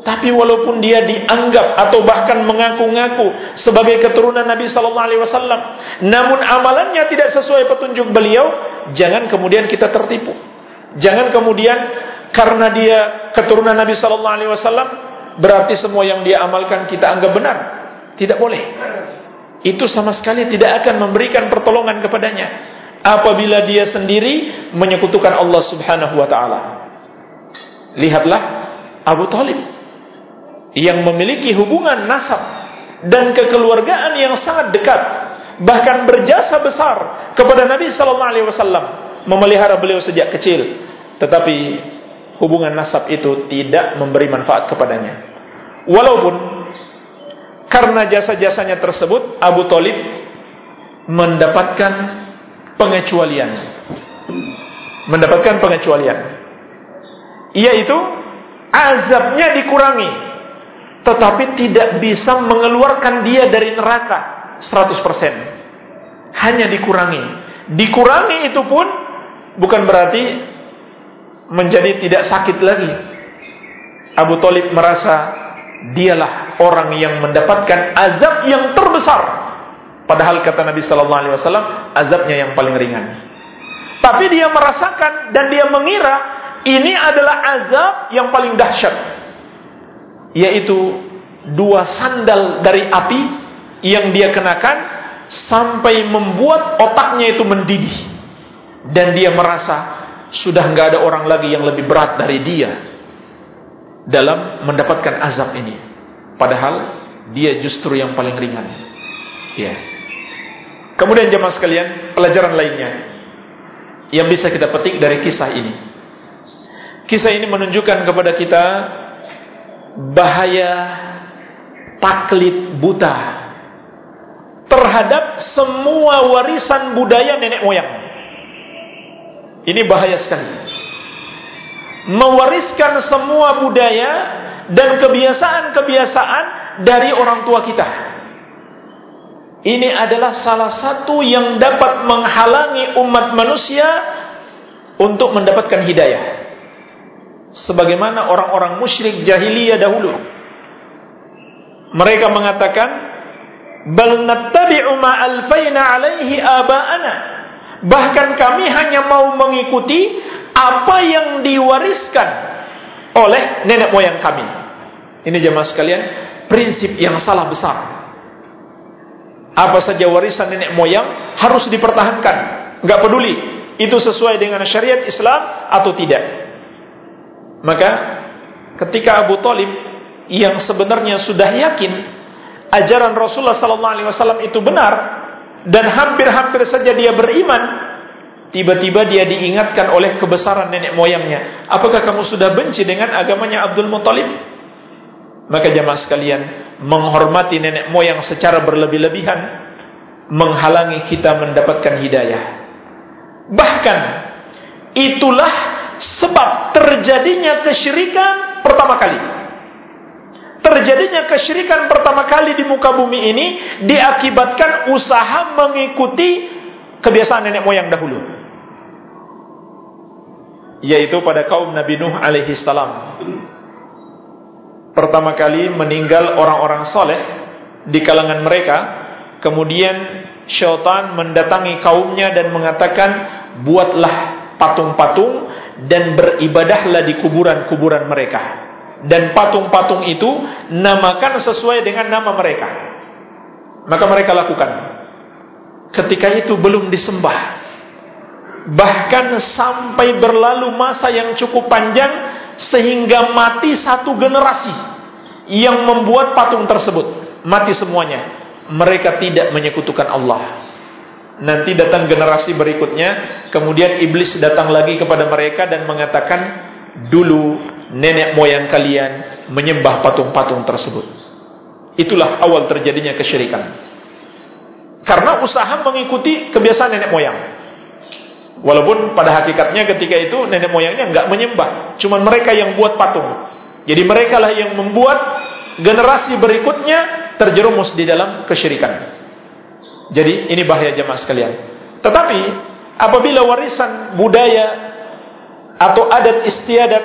Tapi walaupun dia dianggap atau bahkan mengaku-ngaku sebagai keturunan Nabi sallallahu alaihi wasallam, namun amalannya tidak sesuai petunjuk beliau, jangan kemudian kita tertipu. Jangan kemudian karena dia keturunan Nabi sallallahu alaihi wasallam berarti semua yang dia amalkan kita anggap benar. Tidak boleh. Itu sama sekali tidak akan memberikan pertolongan kepadanya apabila dia sendiri menyekutukan Allah Subhanahu wa taala. Lihatlah Abu Talib yang memiliki hubungan nasab dan kekeluargaan yang sangat dekat bahkan berjasa besar kepada Nabi sallallahu alaihi wasallam memelihara beliau sejak kecil. Tetapi hubungan nasab itu tidak memberi manfaat kepadanya. Walaupun karena jasa-jasanya tersebut Abu Talib mendapatkan pengecualian. Mendapatkan pengecualian. Yaitu azabnya dikurangi tetapi tidak bisa mengeluarkan dia dari neraka 100%. Hanya dikurangi. Dikurangi itu pun bukan berarti menjadi tidak sakit lagi. Abu Talib merasa dialah orang yang mendapatkan azab yang terbesar. Padahal kata Nabi Sallallahu Alaihi Wasallam azabnya yang paling ringan. Tapi dia merasakan dan dia mengira ini adalah azab yang paling dahsyat yaitu dua sandal dari api yang dia kenakan sampai membuat otaknya itu mendidih. Dan dia merasa sudah nggak ada orang lagi yang lebih berat dari dia dalam mendapatkan azab ini. Padahal dia justru yang paling ringan. Ya. Kemudian jemaah sekalian pelajaran lainnya yang bisa kita petik dari kisah ini. Kisah ini menunjukkan kepada kita bahaya taklid buta terhadap semua warisan budaya nenek moyang. Ini bahaya sekali. Mewariskan semua budaya dan kebiasaan-kebiasaan dari orang tua kita. Ini adalah salah satu yang dapat menghalangi umat manusia untuk mendapatkan hidayah sebagaimana orang-orang musyrik jahiliyah dahulu. Mereka mengatakan, "Bal nattabi'u ma alfaina 'alaihi aba'ana." Bahkan kami hanya mau mengikuti apa yang diwariskan oleh nenek moyang kami. Ini jemaah sekalian, prinsip yang salah besar. Apa saja warisan nenek moyang harus dipertahankan, nggak peduli itu sesuai dengan syariat Islam atau tidak. Maka ketika Abu Talib yang sebenarnya sudah yakin ajaran Rasulullah sallallahu alaihi wasallam itu benar dan hampir-hampir saja dia beriman, tiba-tiba dia diingatkan oleh kebesaran nenek moyangnya. Apakah kamu sudah benci dengan agamanya Abdul Muthalib? Maka jamaah sekalian, menghormati nenek moyang secara berlebih-lebihan menghalangi kita mendapatkan hidayah. Bahkan itulah sebab terjadinya kesyirikan pertama kali. Terjadinya kesyirikan pertama kali di muka bumi ini diakibatkan usaha mengikuti kebiasaan nenek moyang dahulu. Yaitu pada kaum Nabi Nuh alaihi salam. Pertama kali meninggal orang-orang soleh di kalangan mereka. Kemudian syaitan mendatangi kaumnya dan mengatakan, buatlah patung-patung dan beribadahlah di kuburan-kuburan mereka. Dan patung-patung itu namakan sesuai dengan nama mereka. Maka mereka lakukan. Ketika itu belum disembah. Bahkan sampai berlalu masa yang cukup panjang sehingga mati satu generasi yang membuat patung tersebut. Mati semuanya. Mereka tidak menyekutukan Allah. Nanti datang generasi berikutnya, kemudian iblis datang lagi kepada mereka dan mengatakan, dulu nenek moyang kalian menyembah patung-patung tersebut. Itulah awal terjadinya kesyirikan. Karena usaha mengikuti kebiasaan nenek moyang. Walaupun pada hakikatnya ketika itu nenek moyangnya nggak menyembah, cuma mereka yang buat patung. Jadi mereka lah yang membuat generasi berikutnya terjerumus di dalam kesyirikan. Jadi ini bahaya jemaah sekalian. Tetapi apabila warisan budaya atau adat istiadat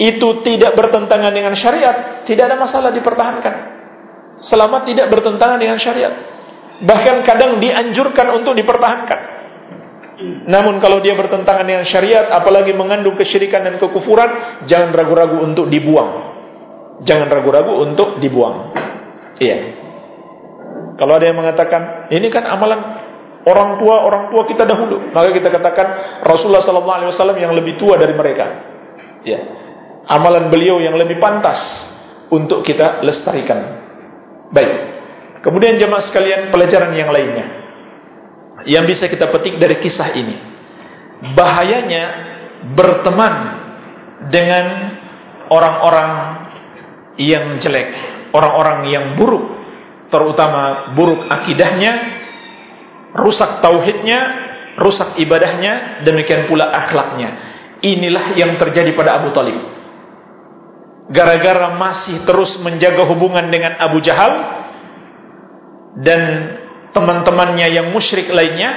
itu tidak bertentangan dengan syariat, tidak ada masalah dipertahankan. Selama tidak bertentangan dengan syariat. Bahkan kadang dianjurkan untuk dipertahankan. Namun kalau dia bertentangan dengan syariat, apalagi mengandung kesyirikan dan kekufuran, jangan ragu-ragu untuk dibuang. Jangan ragu-ragu untuk dibuang. Iya. Kalau ada yang mengatakan, ini kan amalan orang tua orang tua kita dahulu, maka kita katakan Rasulullah Sallallahu Alaihi Wasallam yang lebih tua dari mereka. Ya. Amalan beliau yang lebih pantas untuk kita lestarikan. Baik. Kemudian jemaah sekalian pelajaran yang lainnya yang bisa kita petik dari kisah ini. Bahayanya berteman dengan orang-orang yang jelek, orang-orang yang buruk, terutama buruk akidahnya, rusak tauhidnya, rusak ibadahnya, demikian pula akhlaknya. Inilah yang terjadi pada Abu Talib. Gara-gara masih terus menjaga hubungan dengan Abu Jahal dan teman-temannya yang musyrik lainnya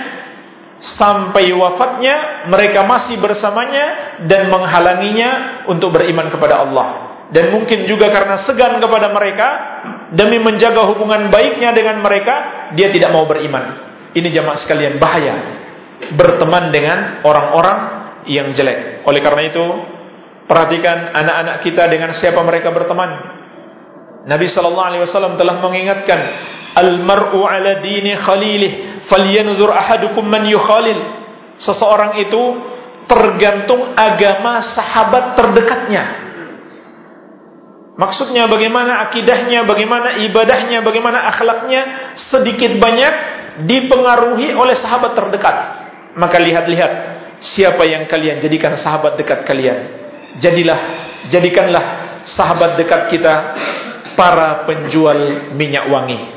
sampai wafatnya mereka masih bersamanya dan menghalanginya untuk beriman kepada Allah dan mungkin juga karena segan kepada mereka demi menjaga hubungan baiknya dengan mereka dia tidak mau beriman ini jamaah sekalian bahaya berteman dengan orang-orang yang jelek oleh karena itu perhatikan anak-anak kita dengan siapa mereka berteman Nabi sallallahu alaihi wasallam telah mengingatkan Al-mar'u ala dini khalilih falyanzur ahadukum man yukhalil. Seseorang itu tergantung agama sahabat terdekatnya. Maksudnya bagaimana akidahnya, bagaimana ibadahnya, bagaimana akhlaknya sedikit banyak dipengaruhi oleh sahabat terdekat. Maka lihat-lihat siapa yang kalian jadikan sahabat dekat kalian. Jadilah, jadikanlah sahabat dekat kita para penjual minyak wangi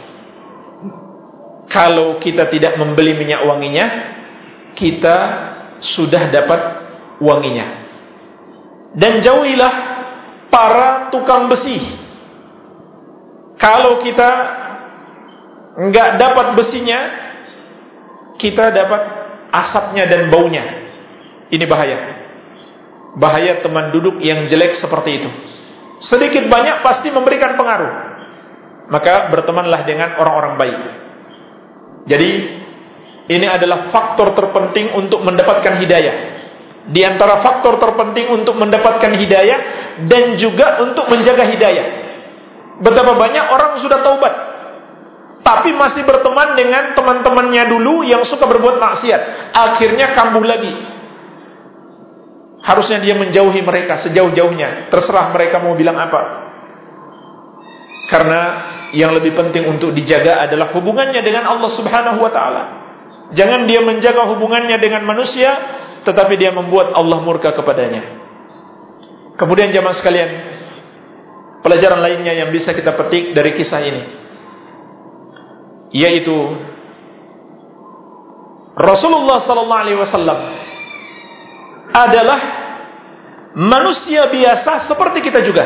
kalau kita tidak membeli minyak wanginya, kita sudah dapat wanginya. Dan jauhilah para tukang besi. Kalau kita nggak dapat besinya, kita dapat asapnya dan baunya. Ini bahaya. Bahaya teman duduk yang jelek seperti itu. Sedikit banyak pasti memberikan pengaruh. Maka bertemanlah dengan orang-orang baik. Jadi ini adalah faktor terpenting untuk mendapatkan hidayah. Di antara faktor terpenting untuk mendapatkan hidayah dan juga untuk menjaga hidayah. Betapa banyak orang sudah taubat, tapi masih berteman dengan teman-temannya dulu yang suka berbuat maksiat. Akhirnya kambuh lagi. Harusnya dia menjauhi mereka sejauh-jauhnya. Terserah mereka mau bilang apa. Karena yang lebih penting untuk dijaga adalah hubungannya dengan Allah Subhanahu wa taala. Jangan dia menjaga hubungannya dengan manusia tetapi dia membuat Allah murka kepadanya. Kemudian jemaah sekalian, pelajaran lainnya yang bisa kita petik dari kisah ini yaitu Rasulullah sallallahu alaihi wasallam adalah manusia biasa seperti kita juga.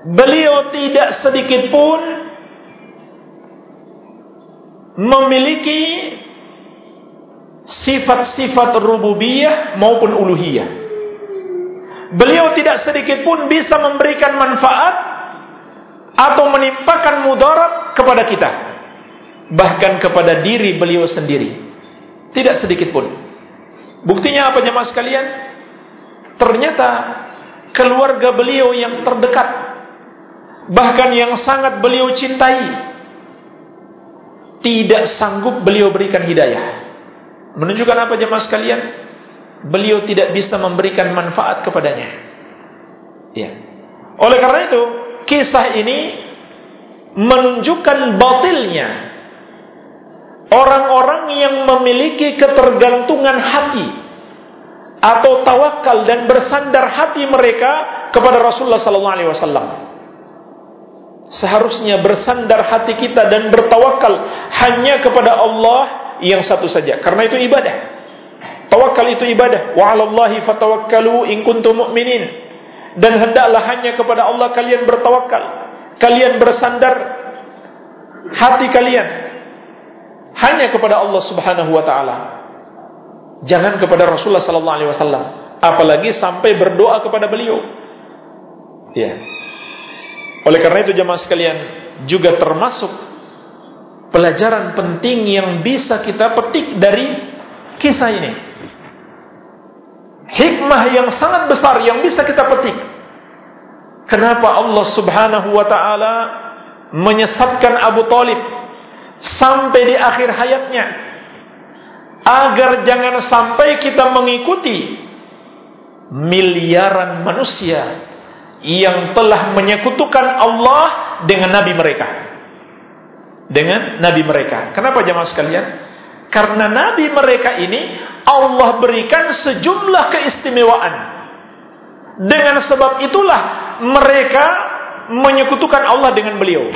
Beliau tidak sedikit pun memiliki sifat-sifat rububiyah maupun uluhiyah. Beliau tidak sedikit pun bisa memberikan manfaat atau menimpakan mudarat kepada kita. Bahkan kepada diri beliau sendiri. Tidak sedikit pun. Buktinya apa jemaah sekalian? Ternyata keluarga beliau yang terdekat bahkan yang sangat beliau cintai tidak sanggup beliau berikan hidayah menunjukkan apa jemaah sekalian? Beliau tidak bisa memberikan manfaat kepadanya. Ya. Oleh karena itu kisah ini menunjukkan batilnya orang-orang yang memiliki ketergantungan hati atau tawakal dan bersandar hati mereka kepada Rasulullah sallallahu alaihi wasallam. Seharusnya bersandar hati kita dan bertawakal hanya kepada Allah yang satu saja. Karena itu ibadah. Tawakal itu ibadah. Wa 'alallahi fatawakkalu in kuntum mu'minin. Dan hendaklah hanya kepada Allah kalian bertawakal kalian bersandar hati kalian. Hanya kepada Allah Subhanahu wa taala. Jangan kepada Rasulullah sallallahu alaihi wasallam. Apalagi sampai berdoa kepada beliau. Ya. Oleh karena itu jemaah sekalian juga termasuk pelajaran penting yang bisa kita petik dari kisah ini. Hikmah yang sangat besar yang bisa kita petik. Kenapa Allah Subhanahu wa taala menyesatkan Abu Talib sampai di akhir hayatnya agar jangan sampai kita mengikuti miliaran manusia yang telah menyekutukan Allah dengan nabi mereka. Dengan nabi mereka. Kenapa jemaah sekalian? Karena nabi mereka ini Allah berikan sejumlah keistimewaan. Dengan sebab itulah mereka menyekutukan Allah dengan beliau.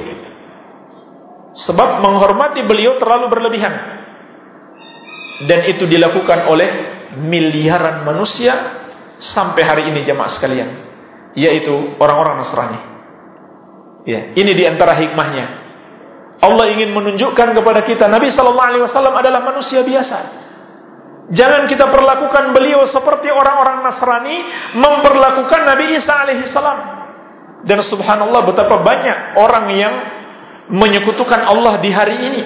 Sebab menghormati beliau terlalu berlebihan. Dan itu dilakukan oleh miliaran manusia sampai hari ini jemaah sekalian yaitu orang-orang Nasrani. Ya, ini di antara hikmahnya. Allah ingin menunjukkan kepada kita Nabi Sallallahu Alaihi Wasallam adalah manusia biasa. Jangan kita perlakukan beliau seperti orang-orang Nasrani memperlakukan Nabi Isa alaihi salam. Dan subhanallah betapa banyak orang yang menyekutukan Allah di hari ini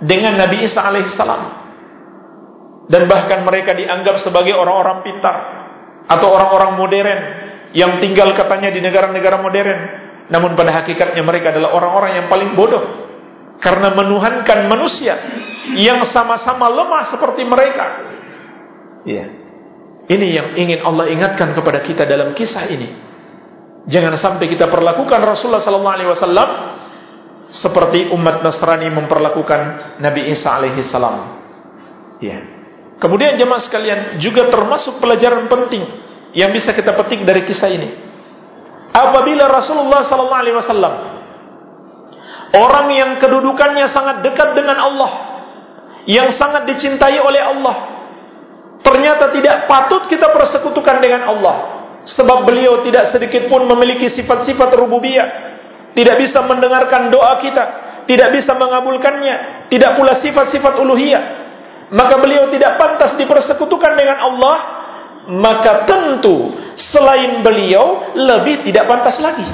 dengan Nabi Isa alaihi salam. Dan bahkan mereka dianggap sebagai orang-orang pintar atau orang-orang modern yang tinggal katanya di negara-negara modern. Namun pada hakikatnya mereka adalah orang-orang yang paling bodoh. Karena menuhankan manusia yang sama-sama lemah seperti mereka. Iya. Ini yang ingin Allah ingatkan kepada kita dalam kisah ini. Jangan sampai kita perlakukan Rasulullah sallallahu alaihi wasallam seperti umat Nasrani memperlakukan Nabi Isa alaihi salam. Ya. Kemudian jemaah sekalian juga termasuk pelajaran penting yang bisa kita petik dari kisah ini. Apabila Rasulullah sallallahu alaihi wasallam orang yang kedudukannya sangat dekat dengan Allah, yang sangat dicintai oleh Allah, ternyata tidak patut kita persekutukan dengan Allah, sebab beliau tidak sedikit pun memiliki sifat-sifat rububiyah, tidak bisa mendengarkan doa kita, tidak bisa mengabulkannya, tidak pula sifat-sifat uluhiyah. Maka beliau tidak pantas dipersekutukan dengan Allah maka tentu selain beliau lebih tidak pantas lagi.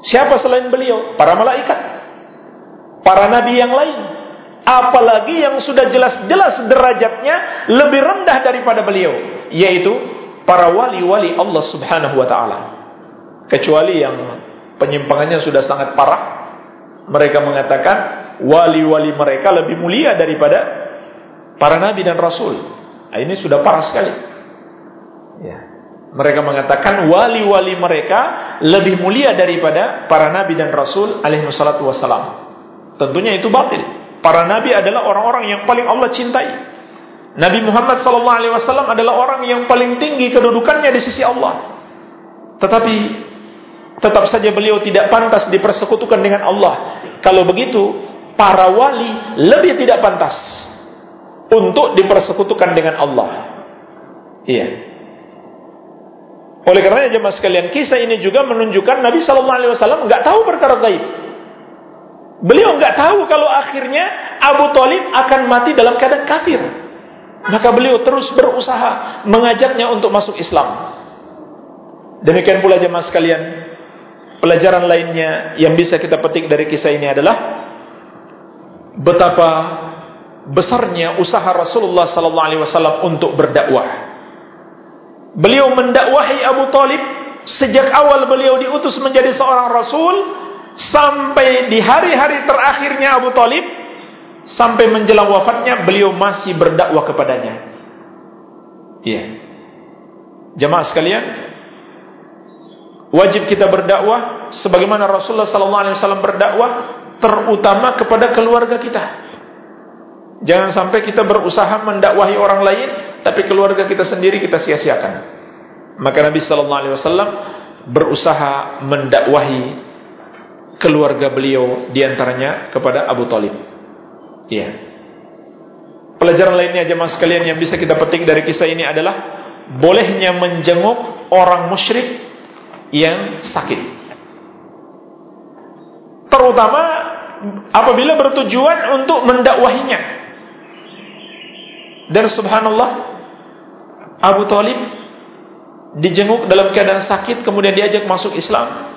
Siapa selain beliau? Para malaikat, para nabi yang lain, apalagi yang sudah jelas-jelas derajatnya lebih rendah daripada beliau, yaitu para wali-wali Allah Subhanahu wa taala. Kecuali yang penyimpangannya sudah sangat parah, mereka mengatakan wali-wali mereka lebih mulia daripada para nabi dan rasul. Nah, ini sudah parah sekali. Ya. Mereka mengatakan wali-wali mereka lebih mulia daripada para nabi dan rasul alaihi. Tentunya itu batil. Para nabi adalah orang-orang yang paling Allah cintai. Nabi Muhammad sallallahu alaihi wasallam adalah orang yang paling tinggi kedudukannya di sisi Allah. Tetapi tetap saja beliau tidak pantas dipersekutukan dengan Allah. Kalau begitu, para wali lebih tidak pantas untuk dipersekutukan dengan Allah. Iya. Oleh karena jemaah sekalian, kisah ini juga menunjukkan Nabi Shallallahu Alaihi Wasallam nggak tahu perkara gaib. Beliau nggak tahu kalau akhirnya Abu Talib akan mati dalam keadaan kafir. Maka beliau terus berusaha mengajaknya untuk masuk Islam. Demikian pula jemaah sekalian, pelajaran lainnya yang bisa kita petik dari kisah ini adalah betapa besarnya usaha Rasulullah sallallahu alaihi wasallam untuk berdakwah. Beliau mendakwahi Abu Talib sejak awal beliau diutus menjadi seorang rasul sampai di hari-hari terakhirnya Abu Talib sampai menjelang wafatnya beliau masih berdakwah kepadanya. Iya. Jemaah sekalian, wajib kita berdakwah sebagaimana Rasulullah wasallam berdakwah terutama kepada keluarga kita. Jangan sampai kita berusaha mendakwahi orang lain, tapi keluarga kita sendiri kita sia-siakan. Maka Nabi Sallallahu Alaihi Wasallam berusaha mendakwahi keluarga beliau di antaranya kepada Abu Talib. Iya. Pelajaran lainnya jemaah sekalian yang bisa kita petik dari kisah ini adalah bolehnya menjenguk orang musyrik yang sakit. Terutama apabila bertujuan untuk mendakwahinya. Dan subhanallah Abu Talib dijenguk dalam keadaan sakit kemudian diajak masuk Islam.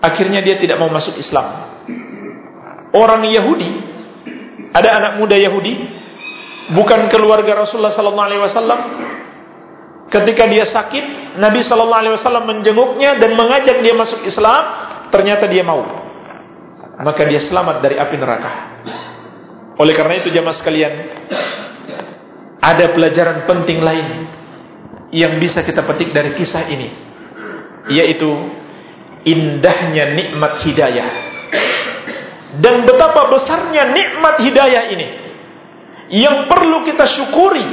Akhirnya dia tidak mau masuk Islam. Orang Yahudi, ada anak muda Yahudi, bukan keluarga Rasulullah sallallahu alaihi wasallam. Ketika dia sakit, Nabi sallallahu alaihi wasallam menjenguknya dan mengajak dia masuk Islam, ternyata dia mau. Maka dia selamat dari api neraka. Oleh karena itu jamaah sekalian, ada pelajaran penting lain yang bisa kita petik dari kisah ini, yaitu indahnya nikmat hidayah. Dan betapa besarnya nikmat hidayah ini yang perlu kita syukuri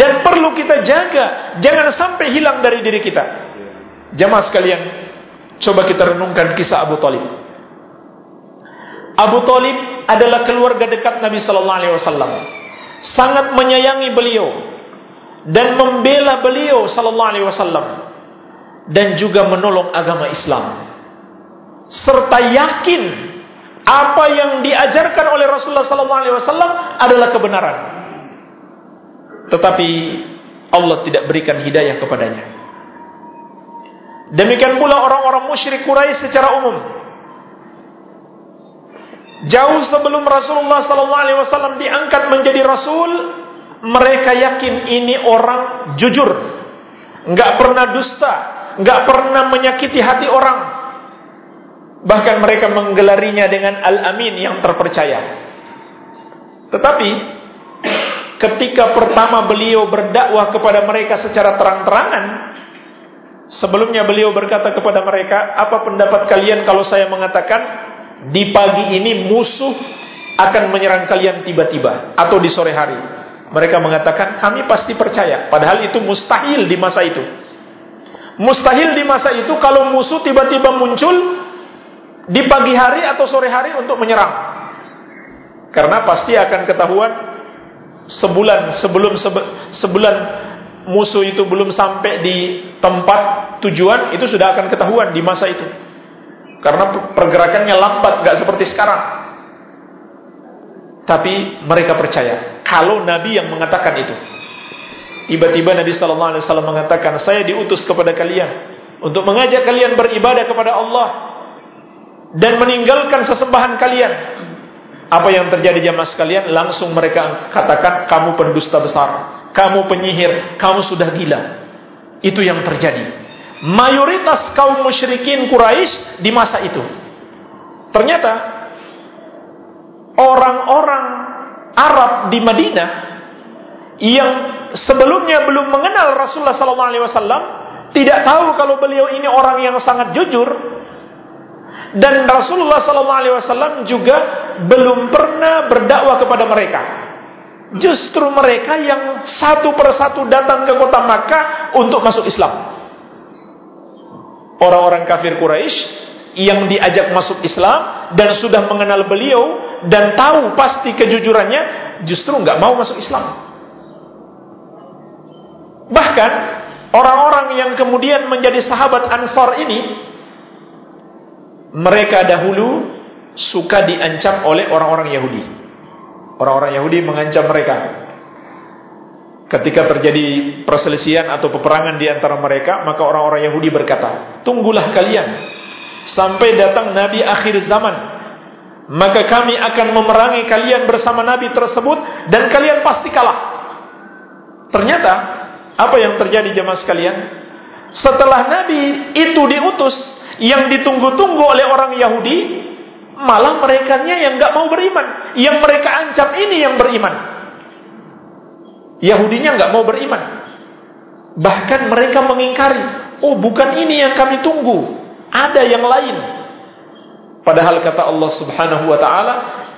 dan perlu kita jaga. Jangan sampai hilang dari diri kita. Jamaah sekalian coba kita renungkan kisah Abu Talib. Abu Talib adalah keluarga dekat Nabi Sallallahu Alaihi Wasallam sangat menyayangi beliau dan membela beliau Sallallahu Alaihi Wasallam dan juga menolong agama Islam. Serta yakin apa yang diajarkan oleh Rasulullah sallallahu alaihi wasallam adalah kebenaran. Tetapi Allah tidak berikan hidayah kepadanya. Demikian pula orang-orang musyrik Quraisy secara umum jauh sebelum Rasulullah wasallam diangkat menjadi rasul mereka yakin ini orang jujur enggak pernah dusta nggak pernah menyakiti hati orang. Bahkan mereka menggelarinya dengan Al-Amin yang terpercaya. Tetapi ketika pertama beliau berdakwah kepada mereka secara terang-terangan, sebelumnya beliau berkata kepada mereka, "Apa pendapat kalian kalau saya mengatakan di pagi ini musuh akan menyerang kalian tiba-tiba atau di sore hari?" Mereka mengatakan, "Kami pasti percaya." Padahal itu mustahil di masa itu. Mustahil di masa itu kalau musuh tiba-tiba muncul di pagi hari atau sore hari untuk menyerang. Karena pasti akan ketahuan sebulan sebelum sebulan musuh itu belum sampai di tempat tujuan itu sudah akan ketahuan di masa itu. Karena pergerakannya lambat, nggak seperti sekarang. Tapi mereka percaya kalau Nabi yang mengatakan itu. Tiba-tiba Nabi sallallahu alaihi wasallam mengatakan, "Saya diutus kepada kalian untuk mengajak kalian beribadah kepada Allah dan meninggalkan sesembahan kalian." Apa yang terjadi jamaah sekalian? Langsung mereka katakan, "Kamu pendusta besar, kamu penyihir, kamu sudah gila." Itu yang terjadi. Mayoritas kaum musyrikin Quraisy di masa itu. Ternyata orang-orang Arab di Madinah yang sebelumnya belum mengenal Rasulullah wasallam, tidak tahu kalau beliau ini orang yang sangat jujur dan Rasulullah wasallam juga belum pernah berdakwah kepada mereka. Justru mereka yang satu persatu datang ke kota Makkah untuk masuk Islam. Orang-orang kafir Quraisy yang diajak masuk Islam dan sudah mengenal beliau dan tahu pasti kejujurannya justru nggak mau masuk Islam. Bahkan orang-orang yang kemudian menjadi sahabat Ansar ini mereka dahulu suka diancam oleh orang-orang Yahudi. Orang-orang Yahudi mengancam mereka. Ketika terjadi perselisihan atau peperangan di antara mereka, maka orang-orang Yahudi berkata, "Tunggulah kalian sampai datang nabi akhir zaman. Maka kami akan memerangi kalian bersama nabi tersebut dan kalian pasti kalah." Ternyata apa yang terjadi jemaah sekalian? Setelah Nabi itu diutus, yang ditunggu-tunggu oleh orang Yahudi, malah mereka yang nggak mau beriman. Yang mereka ancam ini yang beriman. Yahudinya nggak mau beriman. Bahkan mereka mengingkari, oh bukan ini yang kami tunggu, ada yang lain. Padahal kata Allah Subhanahu wa taala,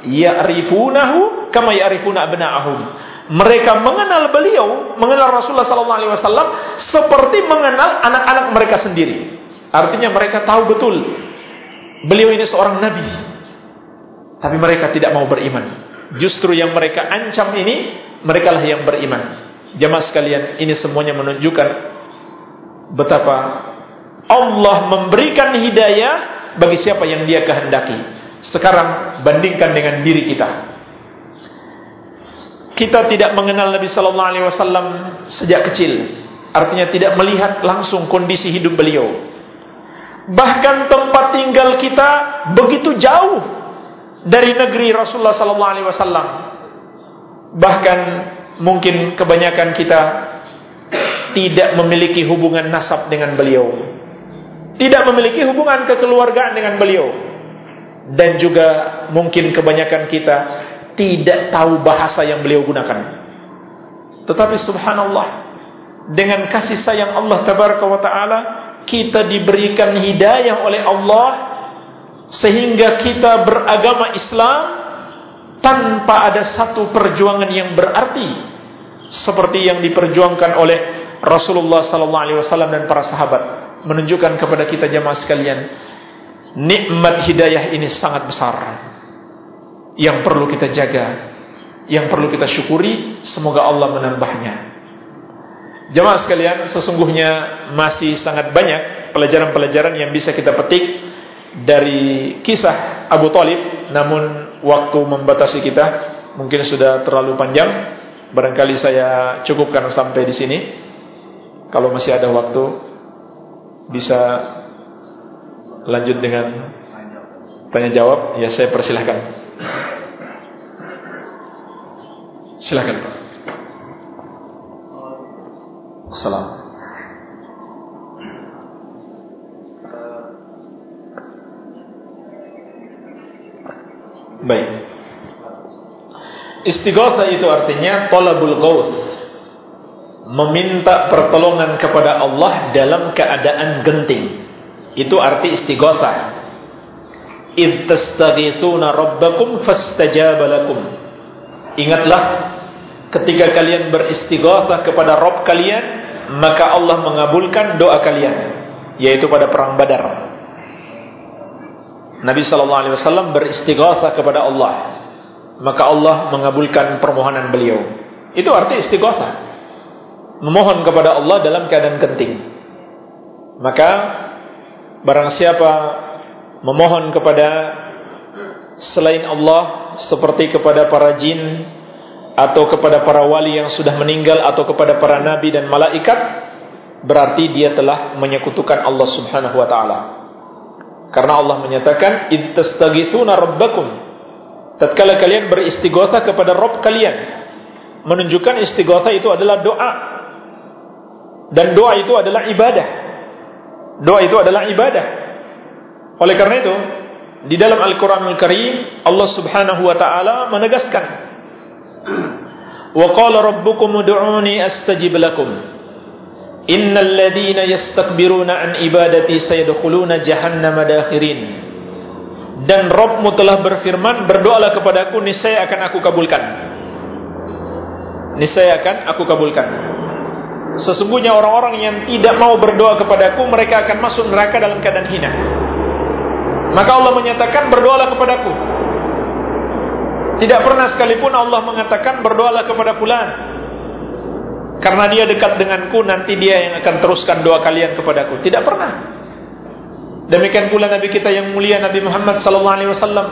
ya'rifunahu kama ya'rifuna abna'ahum mereka mengenal beliau, mengenal Rasulullah wasallam seperti mengenal anak-anak mereka sendiri. Artinya mereka tahu betul beliau ini seorang nabi. Tapi mereka tidak mau beriman. Justru yang mereka ancam ini, mereka lah yang beriman. Jamaah sekalian, ini semuanya menunjukkan betapa Allah memberikan hidayah bagi siapa yang dia kehendaki. Sekarang bandingkan dengan diri kita. Kita tidak mengenal Nabi sallallahu alaihi wasallam sejak kecil. Artinya tidak melihat langsung kondisi hidup beliau. Bahkan tempat tinggal kita begitu jauh dari negeri Rasulullah sallallahu alaihi wasallam. Bahkan mungkin kebanyakan kita tidak memiliki hubungan nasab dengan beliau. Tidak memiliki hubungan kekeluargaan dengan beliau. Dan juga mungkin kebanyakan kita tidak tahu bahasa yang beliau gunakan. Tetapi subhanallah dengan kasih sayang Allah tabaraka wa taala kita diberikan hidayah oleh Allah sehingga kita beragama Islam tanpa ada satu perjuangan yang berarti seperti yang diperjuangkan oleh Rasulullah sallallahu alaihi wasallam dan para sahabat menunjukkan kepada kita jemaah sekalian nikmat hidayah ini sangat besar. Yang perlu kita jaga yang perlu kita syukuri semoga Allah menambahnya. Jemaah sekalian sesungguhnya masih sangat banyak pelajaran-pelajaran yang bisa kita petik dari kisah Abu Talib namun waktu membatasi kita mungkin sudah terlalu panjang barangkali saya cukupkan sampai di sini kalau masih ada waktu bisa lanjut dengan tanya jawab, ya saya persilahkan. Silakan Pak. Salam. Baik. Istighatha itu artinya talabul ghaus meminta pertolongan kepada Allah dalam keadaan genting. Itu arti istighatsah. Id rabbakum fastajaba. Ingatlah ketika kalian beristighatsah kepada Rabb kalian, maka Allah mengabulkan doa kalian, yaitu pada perang Badar. Nabi sallallahu alaihi wasallam beristighatsah kepada Allah, maka Allah mengabulkan permohonan beliau. Itu arti istighatsah memohon kepada Allah dalam keadaan genting. Maka barang siapa memohon kepada selain Allah seperti kepada para jin atau kepada para wali yang sudah meninggal atau kepada para nabi dan malaikat berarti dia telah menyekutukan Allah Subhanahu wa taala. Karena Allah menyatakan ittastaghitsuna rabbakum tatkala kalian beristighatsah kepada Rabb kalian menunjukkan istighatsah itu adalah doa dan doa itu adalah ibadah. Doa itu adalah ibadah. Oleh karena itu, di dalam Al-Qur'anul Karim Allah Subhanahu wa taala menegaskan Wa qala rabbukum ud'uni astajib lakum Innal ladhina yastakbiruna an ibadati sayadkhuluna jahannama dakhirin. Dan Rabbmu telah berfirman berdoalah kepadaku niscaya akan aku kabulkan. Niscaya akan aku kabulkan. Sesungguhnya orang-orang yang tidak mau berdoa kepadaku Mereka akan masuk neraka dalam keadaan hina. Maka Allah menyatakan berdoalah kepadaku. Tidak pernah sekalipun Allah mengatakan berdoalah kepada fulan Karena dia dekat denganku Nanti dia yang akan teruskan doa kalian kepadaku Tidak pernah Demikian pula Nabi kita yang mulia Nabi Muhammad SAW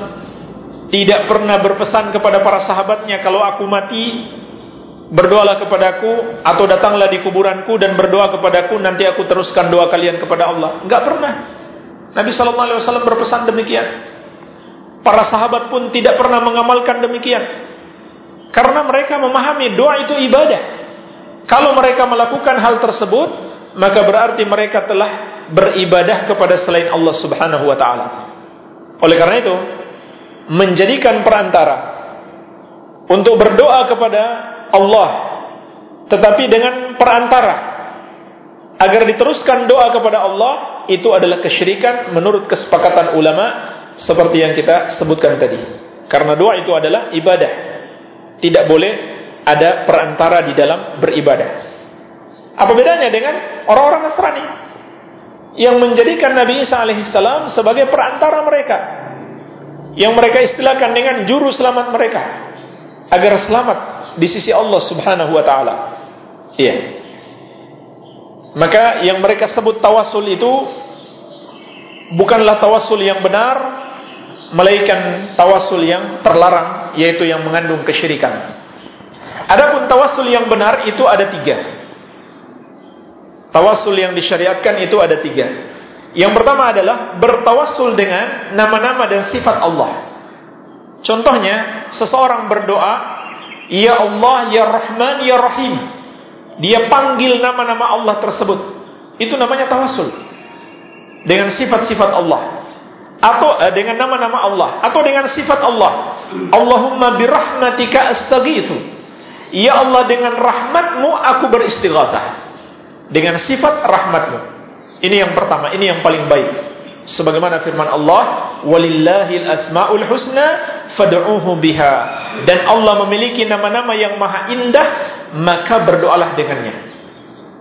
Tidak pernah berpesan kepada para sahabatnya Kalau aku mati berdoalah kepadaku atau datanglah di kuburanku dan berdoa kepadaku nanti aku teruskan doa kalian kepada Allah. Enggak pernah. Nabi sallallahu alaihi wasallam berpesan demikian. Para sahabat pun tidak pernah mengamalkan demikian. Karena mereka memahami doa itu ibadah. Kalau mereka melakukan hal tersebut, maka berarti mereka telah beribadah kepada selain Allah Subhanahu wa taala. Oleh karena itu, menjadikan perantara untuk berdoa kepada Allah tetapi dengan perantara agar diteruskan doa kepada Allah itu adalah kesyirikan menurut kesepakatan ulama seperti yang kita sebutkan tadi karena doa itu adalah ibadah tidak boleh ada perantara di dalam beribadah apa bedanya dengan orang-orang Nasrani yang menjadikan Nabi Isa alaihissalam sebagai perantara mereka yang mereka istilahkan dengan juru selamat mereka agar selamat di sisi Allah Subhanahu wa taala. Iya. Maka yang mereka sebut tawasul itu bukanlah tawasul yang benar melainkan tawasul yang terlarang yaitu yang mengandung kesyirikan. Adapun tawasul yang benar itu ada tiga. Tawasul yang disyariatkan itu ada tiga. Yang pertama adalah bertawasul dengan nama-nama dan sifat Allah. Contohnya, seseorang berdoa, Ya Allah, Ya Rahman, Ya Rahim. Dia panggil nama-nama Allah tersebut. Itu namanya tawasul. Dengan sifat-sifat Allah. Atau eh, dengan nama-nama Allah. Atau dengan sifat Allah. Allahumma birahmatika astaghithu. Ya Allah dengan rahmatmu aku beristighatsah. Dengan sifat rahmatmu. Ini yang pertama, ini yang paling baik. Sebagaimana firman Allah, "Walillahil asmaul husna fad'uuhu biha." Dan Allah memiliki nama-nama yang maha indah, maka berdoalah dengannya.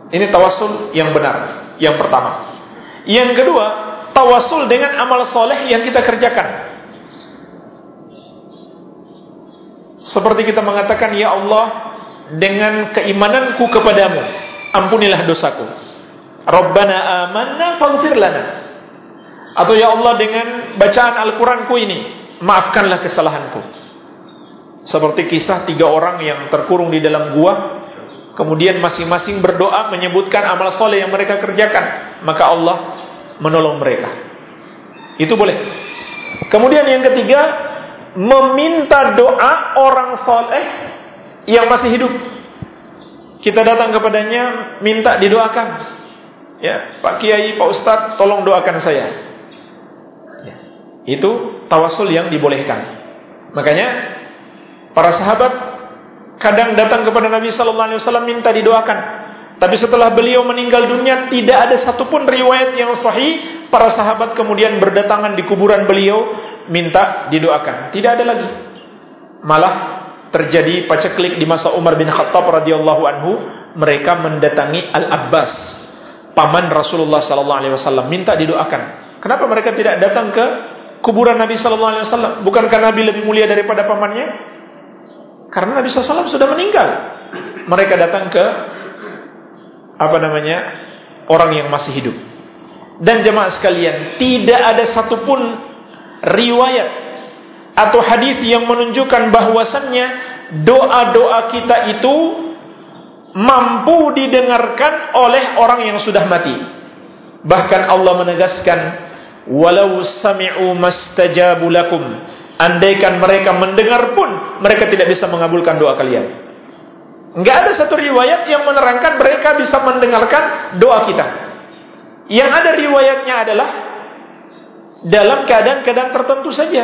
Ini tawasul yang benar, yang pertama. Yang kedua, tawasul dengan amal soleh yang kita kerjakan. Seperti kita mengatakan, Ya Allah, dengan keimananku kepadamu, ampunilah dosaku. Rabbana amanna faghfir. Atau ya Allah dengan bacaan Al-Qur'anku ini, maafkanlah kesalahanku. Seperti kisah tiga orang yang terkurung di dalam gua, kemudian masing-masing berdoa menyebutkan amal soleh yang mereka kerjakan, maka Allah menolong mereka. Itu boleh. Kemudian yang ketiga, meminta doa orang soleh yang masih hidup. Kita datang kepadanya, minta didoakan. Ya, Pak Kiai, Pak Ustadz, tolong doakan saya. Ya, itu tawasul yang dibolehkan. Makanya para sahabat kadang datang kepada Nabi Sallallahu Alaihi Wasallam minta didoakan. Tapi setelah beliau meninggal dunia tidak ada satupun riwayat yang sahih para sahabat kemudian berdatangan di kuburan beliau minta didoakan. Tidak ada lagi. Malah terjadi paceklik di masa Umar bin Khattab radhiyallahu anhu mereka mendatangi Al Abbas paman Rasulullah sallallahu alaihi wasallam minta didoakan. Kenapa mereka tidak datang ke kuburan Nabi sallallahu alaihi wasallam? Bukankah Nabi lebih mulia daripada pamannya? Karena Nabi sallallahu sudah meninggal. Mereka datang ke apa namanya? orang yang masih hidup. Dan jemaah sekalian, tidak ada satupun riwayat atau hadis yang menunjukkan bahwasannya doa-doa kita itu mampu didengarkan oleh orang yang sudah mati. Bahkan Allah menegaskan, "Walau sami'u mastajabu lakum." Andaikan mereka mendengar pun, mereka tidak bisa mengabulkan doa kalian. Enggak ada satu riwayat yang menerangkan mereka bisa mendengarkan doa kita. Yang ada riwayatnya adalah dalam keadaan-keadaan tertentu saja.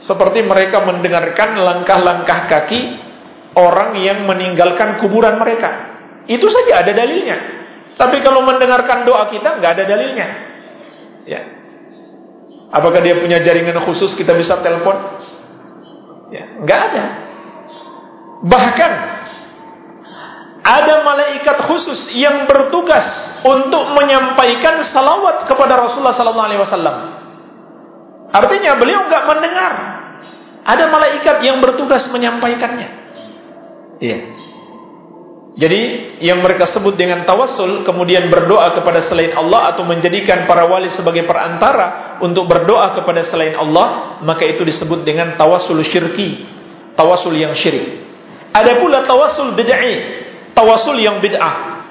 Seperti mereka mendengarkan langkah-langkah kaki orang yang meninggalkan kuburan mereka. Itu saja ada dalilnya. Tapi kalau mendengarkan doa kita nggak ada dalilnya. Ya. Apakah dia punya jaringan khusus kita bisa telepon? Ya, nggak ada. Bahkan ada malaikat khusus yang bertugas untuk menyampaikan salawat kepada Rasulullah sallallahu alaihi wasallam. Artinya beliau nggak mendengar. Ada malaikat yang bertugas menyampaikannya. Iya. Jadi yang mereka sebut dengan tawassul kemudian berdoa kepada selain Allah atau menjadikan para wali sebagai perantara untuk berdoa kepada selain Allah, maka itu disebut dengan tawassul syirki, tawassul yang syirik. Ada pula tawassul bid'ah, tawassul yang bid'ah.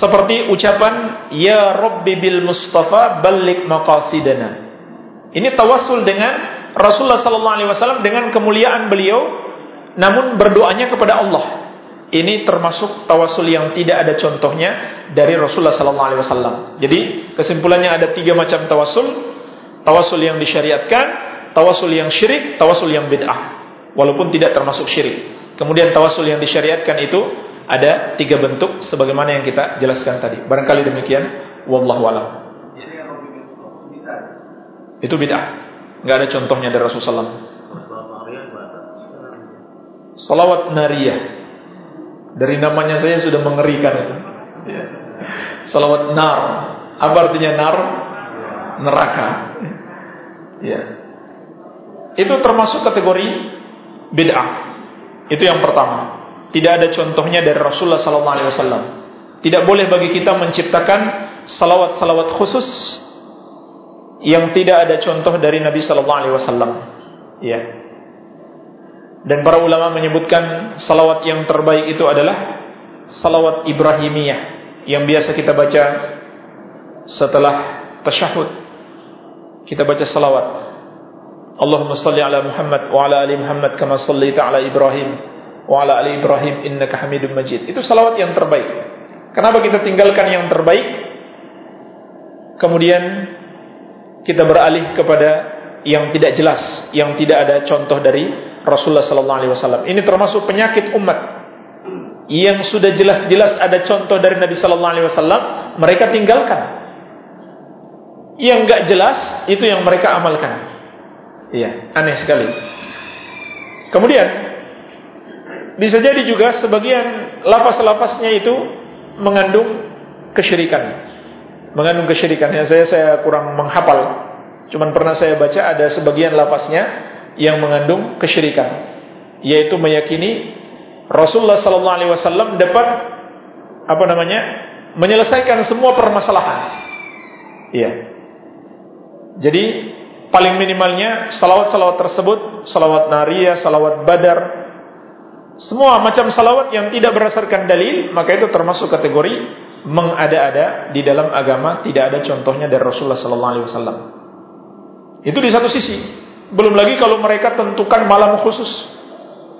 Seperti ucapan ya Rabbi bil Mustafa balik maqasidana. Ini tawassul dengan Rasulullah sallallahu alaihi wasallam dengan kemuliaan beliau namun berdoanya kepada Allah. Ini termasuk tawasul yang tidak ada contohnya dari Rasulullah sallallahu alaihi wasallam. Jadi, kesimpulannya ada tiga macam tawasul. Tawasul yang disyariatkan, tawasul yang syirik, tawasul yang bid'ah. Walaupun tidak termasuk syirik. Kemudian tawasul yang disyariatkan itu ada tiga bentuk sebagaimana yang kita jelaskan tadi. Barangkali demikian. Wallahu a'lam. Itu bid'ah. Enggak ada contohnya dari Rasulullah SAW. Salawat nariyah. Dari namanya saya sudah mengerikan itu. Ya. Salawat nar. Apa artinya nar? Neraka. Ya. Itu termasuk kategori bid'ah. Itu yang pertama. Tidak ada contohnya dari Rasulullah sallallahu alaihi wasallam. Tidak boleh bagi kita menciptakan salawat-salawat khusus yang tidak ada contoh dari Nabi sallallahu alaihi wasallam. Ya. Dan para ulama menyebutkan salawat yang terbaik itu adalah salawat Ibrahimiyah yang biasa kita baca setelah tasyahud. Kita baca salawat. Allahumma salli ala Muhammad wa ala ali Muhammad kama sallaita ala Ibrahim wa ala ali Ibrahim innaka Hamidum Majid. Itu salawat yang terbaik. Kenapa kita tinggalkan yang terbaik? Kemudian kita beralih kepada yang tidak jelas, yang tidak ada contoh dari Rasulullah sallallahu alaihi wasallam. Ini termasuk penyakit umat yang sudah jelas-jelas ada contoh dari Nabi sallallahu alaihi wasallam, mereka tinggalkan. Yang enggak jelas itu yang mereka amalkan. Iya, aneh sekali. Kemudian bisa jadi juga sebagian lapas-lapasnya itu mengandung kesyirikan. Mengandung kesyirikan. Ya, saya saya kurang menghafal. Cuman pernah saya baca ada sebagian lapasnya yang mengandung kesyirikan yaitu meyakini Rasulullah sallallahu alaihi wasallam dapat apa namanya? menyelesaikan semua permasalahan. Iya. Jadi paling minimalnya salawat-salawat tersebut, salawat naria, salawat badar, semua macam salawat yang tidak berdasarkan dalil, maka itu termasuk kategori mengada-ada di dalam agama, tidak ada contohnya dari Rasulullah sallallahu alaihi wasallam. Itu di satu sisi. Belum lagi kalau mereka tentukan malam khusus.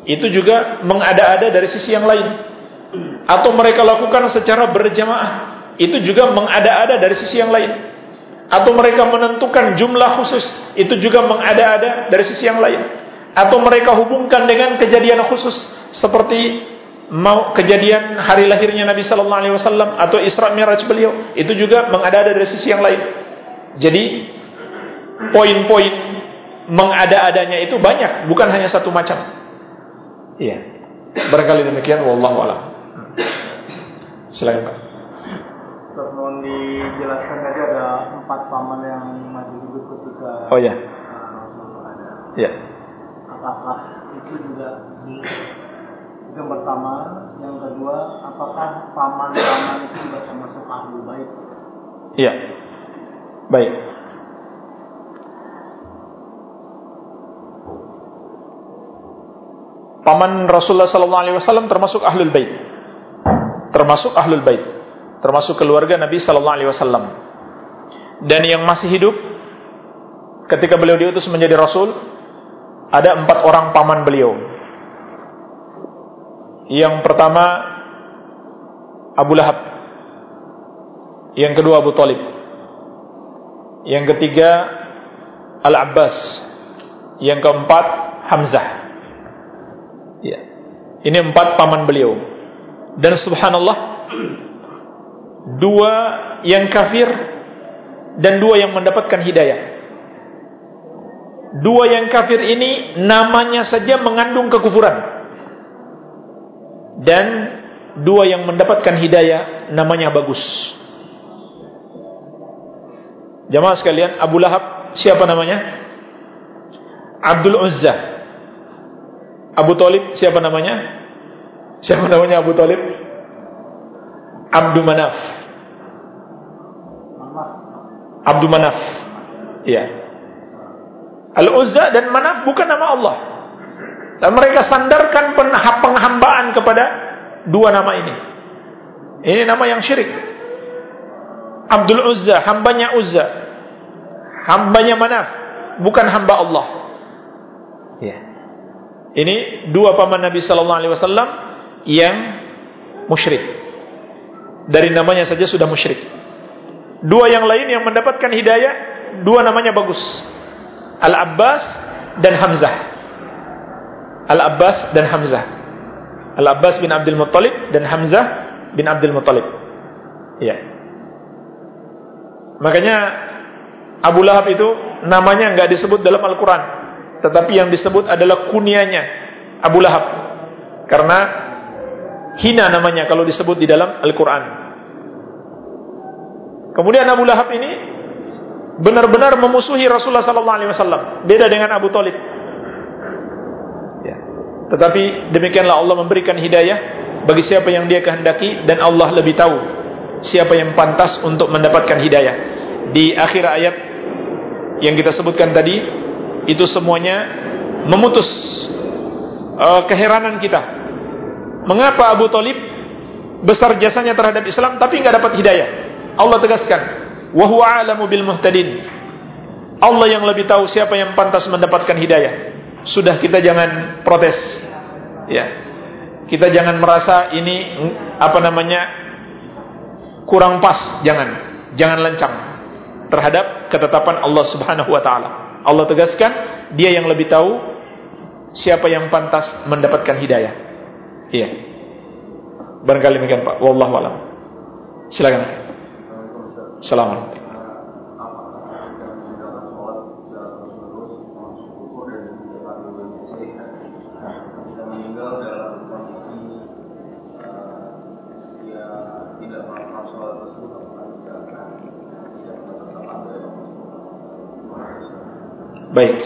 Itu juga mengada-ada dari sisi yang lain. Atau mereka lakukan secara berjamaah. Itu juga mengada-ada dari sisi yang lain. Atau mereka menentukan jumlah khusus. Itu juga mengada-ada dari sisi yang lain. Atau mereka hubungkan dengan kejadian khusus. Seperti mau kejadian hari lahirnya Nabi Sallallahu Alaihi Wasallam atau Isra Mi'raj beliau. Itu juga mengada-ada dari sisi yang lain. Jadi poin-poin mengada-adanya itu banyak, bukan hanya satu macam. Iya. Barangkali demikian wallahu alam. Silakan Pak. Mohon dijelaskan tadi ada empat paman yang masih hidup ketika Oh ya. Ya. Apakah itu juga yang pertama, yang kedua, apakah paman-paman itu juga termasuk ahli baik? Iya. Baik. paman Rasulullah sallallahu alaihi wasallam termasuk ahlul bait. Termasuk ahlul bait. Termasuk keluarga Nabi sallallahu alaihi wasallam. Dan yang masih hidup ketika beliau diutus menjadi rasul ada empat orang paman beliau. Yang pertama Abu Lahab. Yang kedua Abu Talib. Yang ketiga Al-Abbas. Yang keempat Hamzah. Ya. Ini empat paman beliau. Dan subhanallah dua yang kafir dan dua yang mendapatkan hidayah. Dua yang kafir ini namanya saja mengandung kekufuran. Dan dua yang mendapatkan hidayah namanya bagus. Jamaah sekalian, Abu Lahab siapa namanya? Abdul Uzza Abu Talib siapa namanya? Siapa namanya Abu Talib? Abdu Manaf. Abdu Manaf. Iya. Al-Uzza dan Manaf bukan nama Allah. Dan mereka sandarkan penghambaan kepada dua nama ini. Ini nama yang syirik. Abdul Uzza, hambanya Uzza. Hambanya Manaf, bukan hamba Allah. Ya. Ini dua paman Nabi Sallallahu Alaihi Wasallam yang musyrik. Dari namanya saja sudah musyrik. Dua yang lain yang mendapatkan hidayah, dua namanya bagus. Al Abbas dan Hamzah. Al Abbas dan Hamzah. Al Abbas bin Abdul Muttalib dan Hamzah bin Abdul Muttalib. Ya. Makanya Abu Lahab itu namanya nggak disebut dalam Al-Quran tetapi yang disebut adalah kunianya Abu Lahab karena hina namanya kalau disebut di dalam Al-Quran Kemudian Abu Lahab ini benar-benar memusuhi Rasulullah wasallam. Beda dengan Abu Talib. Tetapi demikianlah Allah memberikan hidayah bagi siapa yang dia kehendaki dan Allah lebih tahu siapa yang pantas untuk mendapatkan hidayah. Di akhir ayat yang kita sebutkan tadi itu semuanya memutus uh, keheranan kita. Mengapa Abu Talib besar jasanya terhadap Islam tapi nggak dapat hidayah? Allah tegaskan, wa alamu bil muhtadin. Allah yang lebih tahu siapa yang pantas mendapatkan hidayah. Sudah kita jangan protes. Ya. Kita jangan merasa ini apa namanya kurang pas, jangan. Jangan lencang terhadap ketetapan Allah Subhanahu wa taala. Allah tegaskan, dia yang lebih tahu siapa yang pantas mendapatkan hidayah. Iya. Barangkali demikian Pak. Wallahu. Silakan. Assalamualaikum. Baik.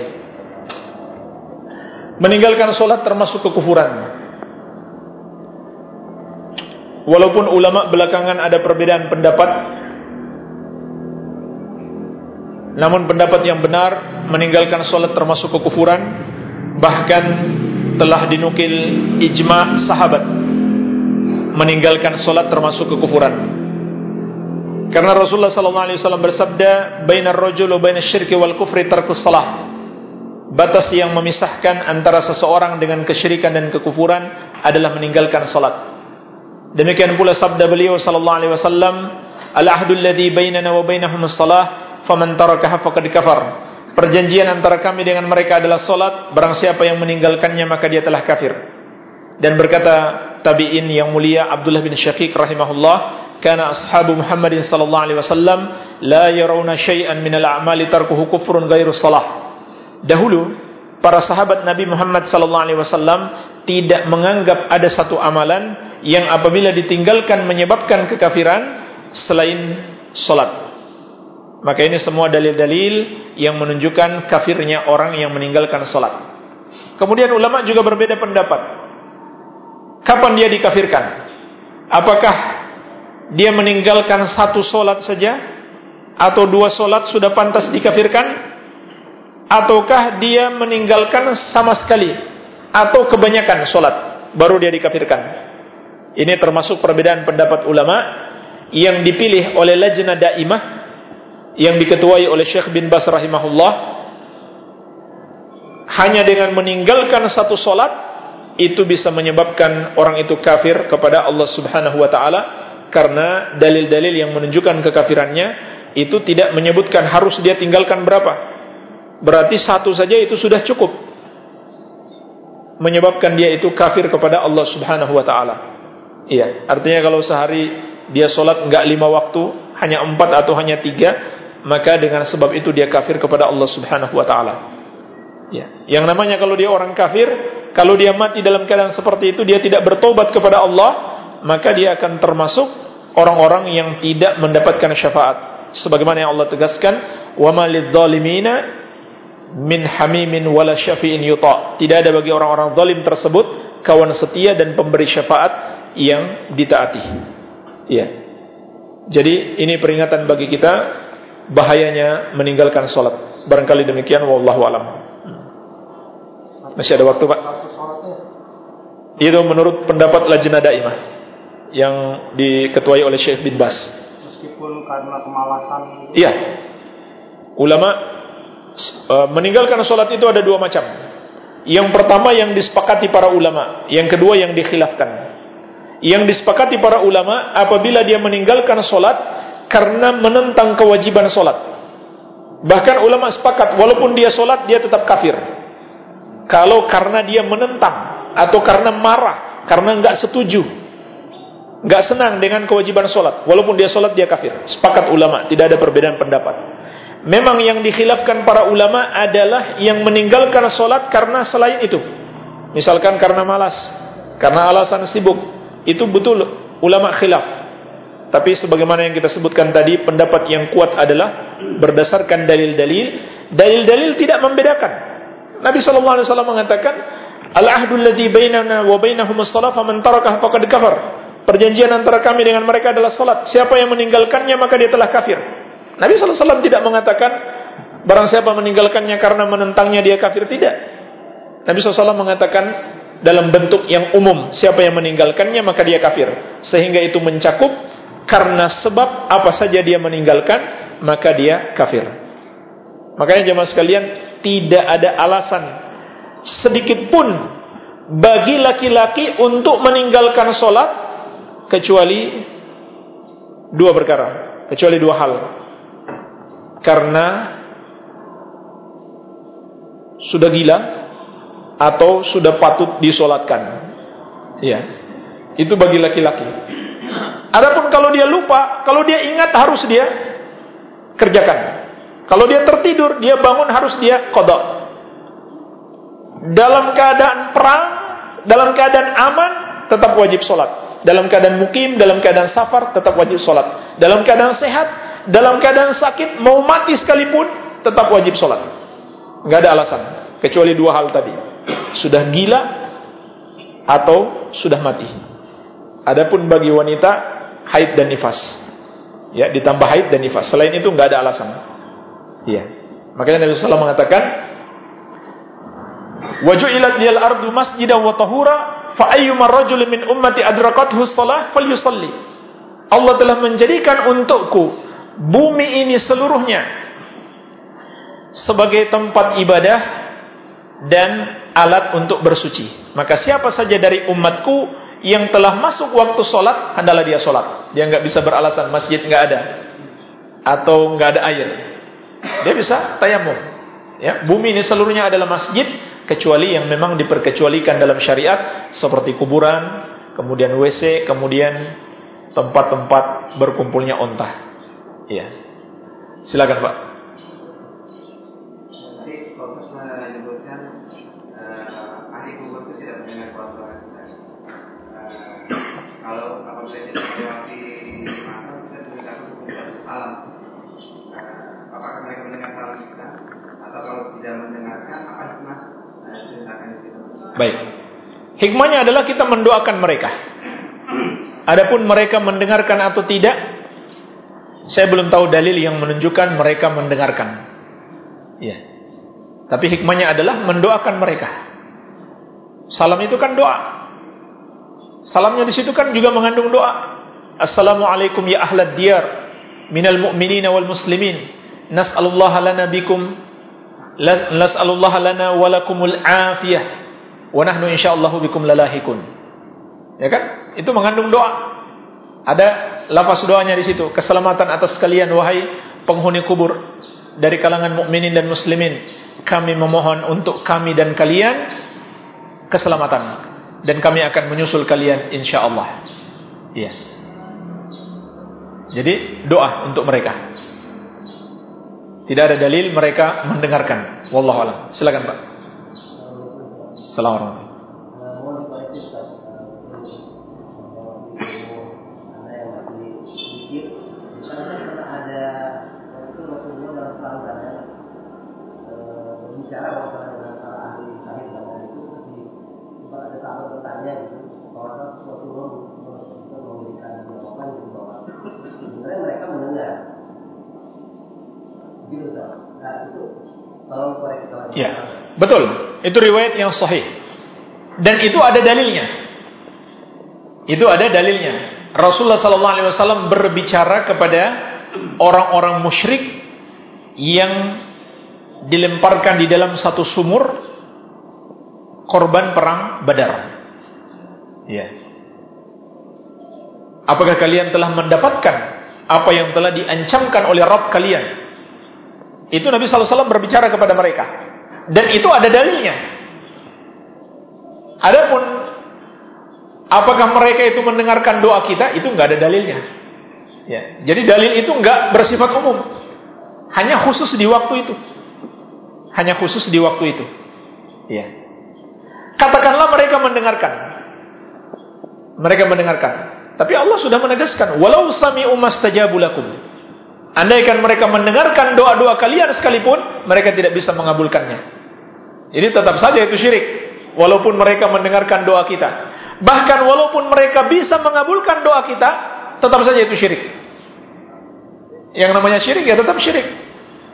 Meninggalkan sholat termasuk kekufuran. Walaupun ulama belakangan ada perbedaan pendapat Namun pendapat yang benar meninggalkan solat termasuk kekufuran bahkan telah dinukil ijma sahabat meninggalkan solat termasuk kekufuran. Karena Rasulullah sallallahu alaihi wasallam bersabda, "Bainar rajul wa bainasy syirki wal kufri tarkus salah." Batas yang memisahkan antara seseorang dengan kesyirikan dan kekufuran adalah meninggalkan salat. Demikian pula sabda beliau sallallahu alaihi wasallam, "Al-ahdu alladhi bainana wa bainahum as-salah." faman tarakaha faqad kafar. Perjanjian antara kami dengan mereka adalah solat. Barang siapa yang meninggalkannya maka dia telah kafir. Dan berkata tabi'in yang mulia Abdullah bin Syaqiq rahimahullah, "Kana ashabu Muhammadin sallallahu alaihi wasallam la yarawna syai'an min al-a'mali tarkuhu kufrun ghairu salah." Dahulu para sahabat Nabi Muhammad sallallahu alaihi wasallam tidak menganggap ada satu amalan yang apabila ditinggalkan menyebabkan kekafiran selain salat. Maka ini semua dalil-dalil yang menunjukkan kafirnya orang yang meninggalkan salat. Kemudian ulama juga berbeda pendapat. Kapan dia dikafirkan? Apakah dia meninggalkan satu solat saja atau dua solat sudah pantas dikafirkan? Ataukah dia meninggalkan sama sekali atau kebanyakan solat baru dia dikafirkan? Ini termasuk perbedaan pendapat ulama yang dipilih oleh lajnah daimah yang diketuai oleh Syekh bin Bas rahimahullah hanya dengan meninggalkan satu solat itu bisa menyebabkan orang itu kafir kepada Allah Subhanahu wa taala karena dalil-dalil yang menunjukkan kekafirannya itu tidak menyebutkan harus dia tinggalkan berapa. Berarti satu saja itu sudah cukup menyebabkan dia itu kafir kepada Allah Subhanahu wa taala. Iya, artinya kalau sehari dia solat enggak lima waktu, hanya empat atau hanya tiga, maka dengan sebab itu dia kafir kepada Allah Subhanahu wa taala. Ya. Yang namanya kalau dia orang kafir, kalau dia mati dalam keadaan seperti itu dia tidak bertobat kepada Allah, maka dia akan termasuk orang-orang yang tidak mendapatkan syafaat. Sebagaimana yang Allah tegaskan, "Wa ma min hamimin wala syafi'in yuta." Tidak ada bagi orang-orang zalim tersebut kawan setia dan pemberi syafaat yang ditaati. Ya. Jadi ini peringatan bagi kita bahayanya meninggalkan sholat. Barangkali demikian, wallahu alam. Masih ada waktu pak? Itu menurut pendapat lajnah daimah yang diketuai oleh Syekh bin Bas. Meskipun karena kemalasan. Iya. Ulama uh, meninggalkan sholat itu ada dua macam. Yang pertama yang disepakati para ulama, yang kedua yang dikhilafkan. Yang disepakati para ulama apabila dia meninggalkan sholat karena menentang kewajiban solat. Bahkan ulama sepakat, walaupun dia solat, dia tetap kafir. Kalau karena dia menentang, atau karena marah, karena nggak setuju, nggak senang dengan kewajiban solat, walaupun dia solat dia kafir. Sepakat ulama, tidak ada perbedaan pendapat. Memang yang dikhilafkan para ulama adalah yang meninggalkan solat karena selain itu. Misalkan karena malas, karena alasan sibuk, itu betul ulama khilaf. Tapi sebagaimana yang kita sebutkan tadi, pendapat yang kuat adalah berdasarkan dalil-dalil. Dalil-dalil tidak membedakan. Nabi sallallahu alaihi wasallam mengatakan, "Al-ahdu alladhi bainana wa bainahum as-salah faman tarakah faqad kafar." Perjanjian antara kami dengan mereka adalah salat. Siapa yang meninggalkannya maka dia telah kafir. Nabi wasallam tidak mengatakan barang siapa meninggalkannya karena menentangnya dia kafir tidak. Nabi SAW mengatakan dalam bentuk yang umum siapa yang meninggalkannya maka dia kafir sehingga itu mencakup karena sebab apa saja dia meninggalkan maka dia kafir makanya jemaah sekalian tidak ada alasan sedikit pun bagi laki-laki untuk meninggalkan solat kecuali dua perkara kecuali dua hal karena sudah gila atau sudah patut disolatkan. Ya. Itu bagi laki-laki. Adapun kalau dia lupa, kalau dia ingat harus dia kerjakan. Kalau dia tertidur, dia bangun harus dia kodok. Dalam keadaan perang, dalam keadaan aman, tetap wajib sholat. Dalam keadaan mukim, dalam keadaan safar, tetap wajib sholat. Dalam keadaan sehat, dalam keadaan sakit, mau mati sekalipun, tetap wajib sholat. Nggak ada alasan. Kecuali dua hal tadi sudah gila atau sudah mati. Adapun bagi wanita haid dan nifas. Ya, ditambah haid dan nifas. Selain itu nggak ada alasan. Iya. Makanya Nabi sallallahu mengatakan Waju'ilat liyal ardu masjidan wa tahura fa ayyuma min ummati adrakathu shalah falyusalli. Allah telah menjadikan untukku bumi ini seluruhnya sebagai tempat ibadah dan alat untuk bersuci. Maka siapa saja dari umatku yang telah masuk waktu sholat, hendaklah dia sholat. Dia nggak bisa beralasan masjid nggak ada atau nggak ada air. Dia bisa tayamum. Ya, bumi ini seluruhnya adalah masjid kecuali yang memang diperkecualikan dalam syariat seperti kuburan, kemudian WC, kemudian tempat-tempat berkumpulnya onta. Ya. Silakan Pak. Baik. Hikmahnya adalah kita mendoakan mereka. Adapun mereka mendengarkan atau tidak, saya belum tahu dalil yang menunjukkan mereka mendengarkan. Ya. Tapi hikmahnya adalah mendoakan mereka. Salam itu kan doa. Salamnya di situ kan juga mengandung doa. Assalamualaikum ya ahlad diyar minal mu'minina wal muslimin. Nas'alullaha lana bikum nas'alullaha lana walakumul afiyah wa nahnu insyaallah bikum lalahikun. Ya kan? Itu mengandung doa. Ada lafaz doanya di situ, keselamatan atas kalian wahai penghuni kubur dari kalangan mukminin dan muslimin. Kami memohon untuk kami dan kalian keselamatan dan kami akan menyusul kalian insyaallah. Iya. Jadi doa untuk mereka. Tidak ada dalil mereka mendengarkan. Wallahu a'lam. Silakan, Pak. Assalamualaikum Ya, betul. Itu riwayat yang sahih. Dan itu ada dalilnya. Itu ada dalilnya. Rasulullah sallallahu alaihi wasallam berbicara kepada orang-orang musyrik yang dilemparkan di dalam satu sumur korban perang Badar. Ya. Apakah kalian telah mendapatkan apa yang telah diancamkan oleh Rabb kalian? Itu Nabi wasallam berbicara kepada mereka. Dan itu ada dalilnya. Adapun apakah mereka itu mendengarkan doa kita itu nggak ada dalilnya. Ya, jadi dalil itu nggak bersifat umum, hanya khusus di waktu itu, hanya khusus di waktu itu. Ya, katakanlah mereka mendengarkan, mereka mendengarkan. Tapi Allah sudah menegaskan, walau sami'u mastajabu lakum. Andaikan mereka mendengarkan doa-doa kalian sekalipun, mereka tidak bisa mengabulkannya. Jadi tetap saja itu syirik. Walaupun mereka mendengarkan doa kita. Bahkan walaupun mereka bisa mengabulkan doa kita, tetap saja itu syirik. Yang namanya syirik ya tetap syirik.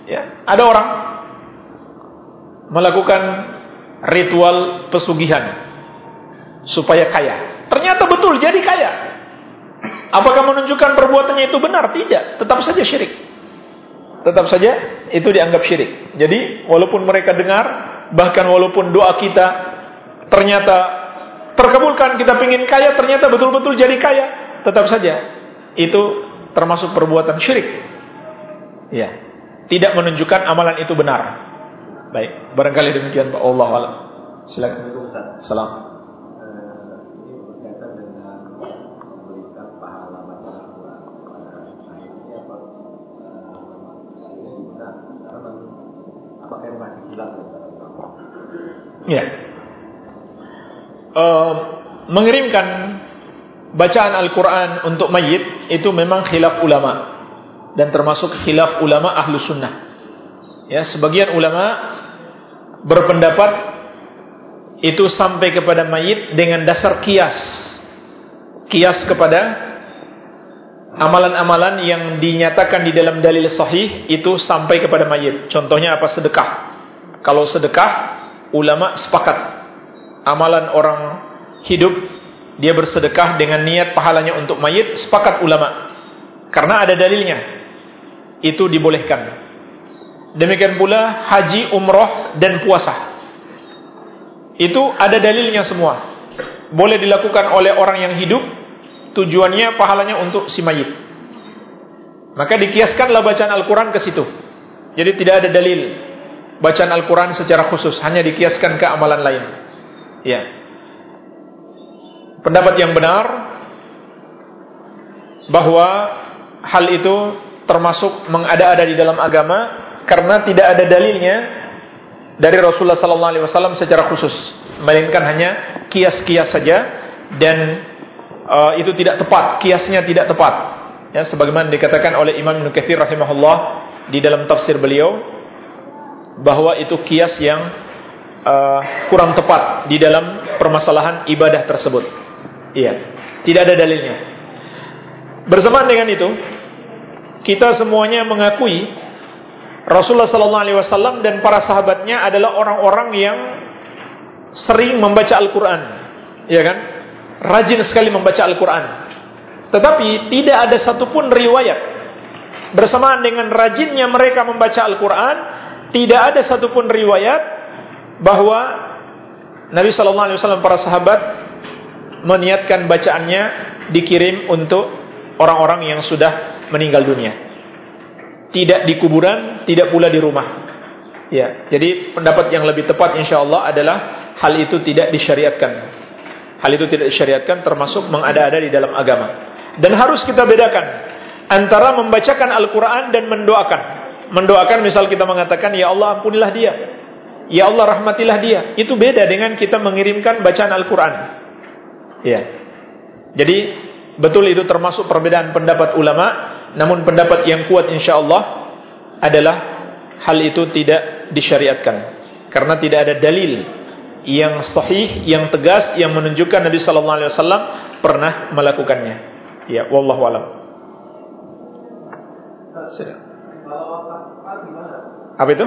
Ya, ada orang melakukan ritual pesugihan supaya kaya. Ternyata betul jadi kaya. Apakah menunjukkan perbuatannya itu benar? Tidak, tetap saja syirik. Tetap saja itu dianggap syirik. Jadi walaupun mereka dengar, bahkan walaupun doa kita ternyata terkabulkan, kita ingin kaya, ternyata betul-betul jadi kaya, tetap saja itu termasuk perbuatan syirik. Ya, tidak menunjukkan amalan itu benar. Baik, barangkali demikian Pak Allah Silakan. Salam. Uh, mengirimkan bacaan Al-Quran untuk mayit itu memang khilaf ulama dan termasuk khilaf ulama ahlu sunnah. Ya, sebagian ulama berpendapat itu sampai kepada mayit dengan dasar kias, kias kepada amalan-amalan yang dinyatakan di dalam dalil sahih itu sampai kepada mayit. Contohnya apa sedekah? Kalau sedekah ulama sepakat amalan orang hidup dia bersedekah dengan niat pahalanya untuk mayit sepakat ulama. Karena ada dalilnya. Itu dibolehkan. Demikian pula haji umroh dan puasa. Itu ada dalilnya semua. Boleh dilakukan oleh orang yang hidup tujuannya pahalanya untuk si mayit. Maka dikiaskanlah bacaan Al-Quran ke situ. Jadi tidak ada dalil bacaan Al-Quran secara khusus hanya dikiaskan ke amalan lain. Ya. Pendapat yang benar bahwa hal itu termasuk mengada-ada di dalam agama karena tidak ada dalilnya dari Rasulullah sallallahu alaihi wasallam secara khusus, melainkan hanya kias-kias saja dan uh, itu tidak tepat, kiasnya tidak tepat. Ya, sebagaimana dikatakan oleh Imam Ibnu rahimahullah di dalam tafsir beliau bahwa itu kias yang uh, kurang tepat di dalam permasalahan ibadah tersebut. Iya, tidak ada dalilnya. Bersamaan dengan itu, kita semuanya mengakui Rasulullah sallallahu alaihi wasallam dan para sahabatnya adalah orang-orang yang sering membaca Al-Qur'an. Ya kan? Rajin sekali membaca Al-Qur'an. Tetapi tidak ada satupun riwayat bersamaan dengan rajinnya mereka membaca Al-Qur'an tidak ada satupun riwayat bahwa Nabi Shallallahu Alaihi Wasallam para sahabat meniatkan bacaannya dikirim untuk orang-orang yang sudah meninggal dunia. Tidak di kuburan, tidak pula di rumah. Ya, jadi pendapat yang lebih tepat insya Allah adalah hal itu tidak disyariatkan. Hal itu tidak disyariatkan termasuk mengada-ada di dalam agama. Dan harus kita bedakan antara membacakan Al-Quran dan mendoakan mendoakan misal kita mengatakan ya Allah ampunilah dia ya Allah rahmatilah dia. Itu beda dengan kita mengirimkan bacaan Al-Quran. Ya. Jadi betul itu termasuk perbedaan pendapat ulama. Namun pendapat yang kuat insya Allah adalah hal itu tidak disyariatkan. Karena tidak ada dalil yang sahih yang tegas yang menunjukkan Nabi sallallahu alaihi wasallam pernah melakukannya. Ya wallahu alam. Apa itu?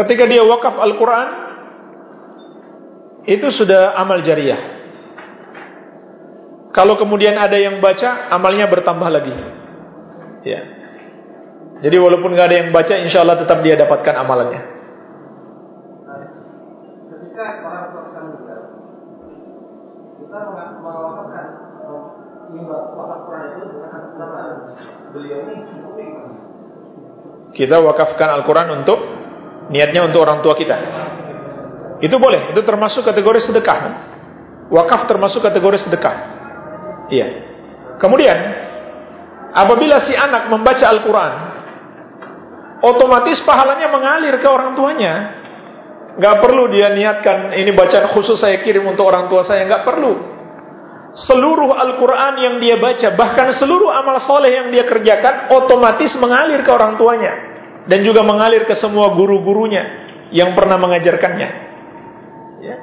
Ketika dia wakaf Al-Quran Itu sudah amal jariah. Kalau kemudian ada yang baca Amalnya bertambah lagi. Ya. Jadi walaupun gak ada yang baca Insya Allah tetap dia dapatkan amalannya. Kita Kita wakafkan Al-Quran untuk niatnya untuk orang tua kita. Itu boleh, itu termasuk kategori sedekah. Wakaf termasuk kategori sedekah. Iya. Kemudian, apabila si anak membaca Al-Quran, otomatis pahalanya mengalir ke orang tuanya. Gak perlu dia niatkan ini bacaan khusus saya kirim untuk orang tua saya, gak perlu. Seluruh Al-Quran yang dia baca, bahkan seluruh amal soleh yang dia kerjakan, otomatis mengalir ke orang tuanya. Dan juga mengalir ke semua guru-gurunya yang pernah mengajarkannya. Ya.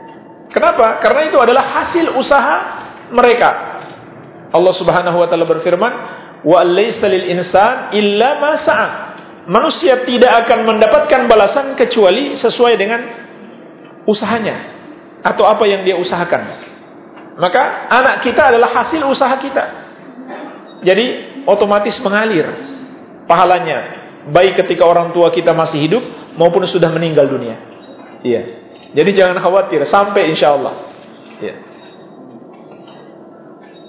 Kenapa? Karena itu adalah hasil usaha mereka. Allah Subhanahu wa taala berfirman, "Wa laysa lil insan illa ma sa'a." Manusia tidak akan mendapatkan balasan kecuali sesuai dengan usahanya atau apa yang dia usahakan. Maka anak kita adalah hasil usaha kita. Jadi otomatis mengalir pahalanya baik ketika orang tua kita masih hidup maupun sudah meninggal dunia. Iya. Jadi jangan khawatir sampai insya Allah. Iya.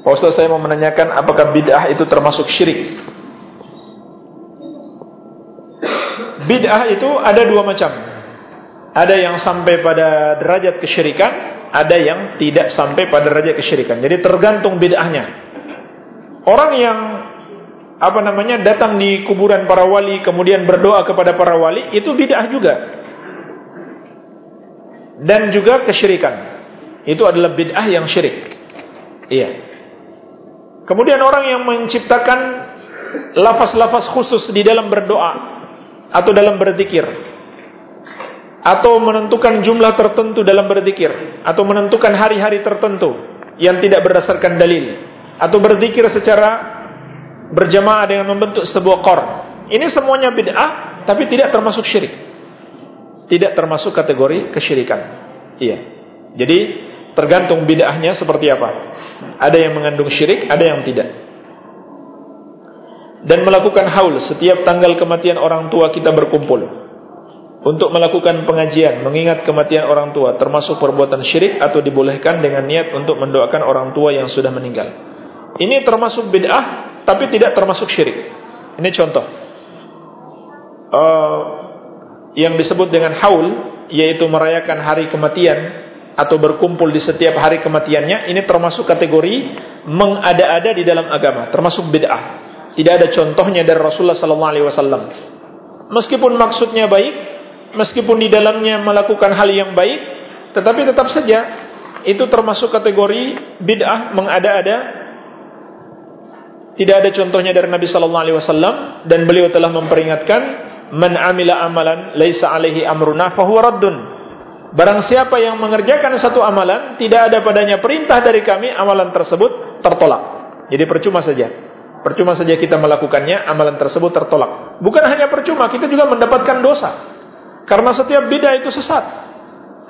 Pak Ustaz saya mau menanyakan apakah bid'ah itu termasuk syirik? Bid'ah itu ada dua macam. Ada yang sampai pada derajat kesyirikan, ada yang tidak sampai pada derajat kesyirikan. Jadi tergantung bid'ahnya. Orang yang apa namanya datang di kuburan para wali kemudian berdoa kepada para wali itu bid'ah juga. Dan juga kesyirikan. Itu adalah bid'ah yang syirik. Iya. Kemudian orang yang menciptakan lafaz-lafaz khusus di dalam berdoa atau dalam berzikir atau menentukan jumlah tertentu dalam berzikir atau menentukan hari-hari tertentu yang tidak berdasarkan dalil atau berzikir secara berjamaah dengan membentuk sebuah kor. Ini semuanya bid'ah tapi tidak termasuk syirik. Tidak termasuk kategori kesyirikan. Iya. Jadi tergantung bid'ahnya seperti apa. Ada yang mengandung syirik, ada yang tidak dan melakukan haul setiap tanggal kematian orang tua kita berkumpul untuk melakukan pengajian mengingat kematian orang tua termasuk perbuatan syirik atau dibolehkan dengan niat untuk mendoakan orang tua yang sudah meninggal. Ini termasuk bid'ah tapi tidak termasuk syirik. Ini contoh. Uh, yang disebut dengan haul yaitu merayakan hari kematian atau berkumpul di setiap hari kematiannya ini termasuk kategori mengada-ada di dalam agama, termasuk bid'ah. Tidak ada contohnya dari Rasulullah sallallahu alaihi wasallam. Meskipun maksudnya baik, meskipun di dalamnya melakukan hal yang baik, tetapi tetap saja itu termasuk kategori bid'ah mengada-ada. Tidak ada contohnya dari Nabi sallallahu alaihi wasallam dan beliau telah memperingatkan man amila amalan laisa alaihi amruna fahuwa raddun. Barang siapa yang mengerjakan satu amalan tidak ada padanya perintah dari kami, amalan tersebut tertolak. Jadi percuma saja. Percuma saja kita melakukannya, amalan tersebut tertolak. Bukan hanya percuma, kita juga mendapatkan dosa. Karena setiap bid'ah itu sesat.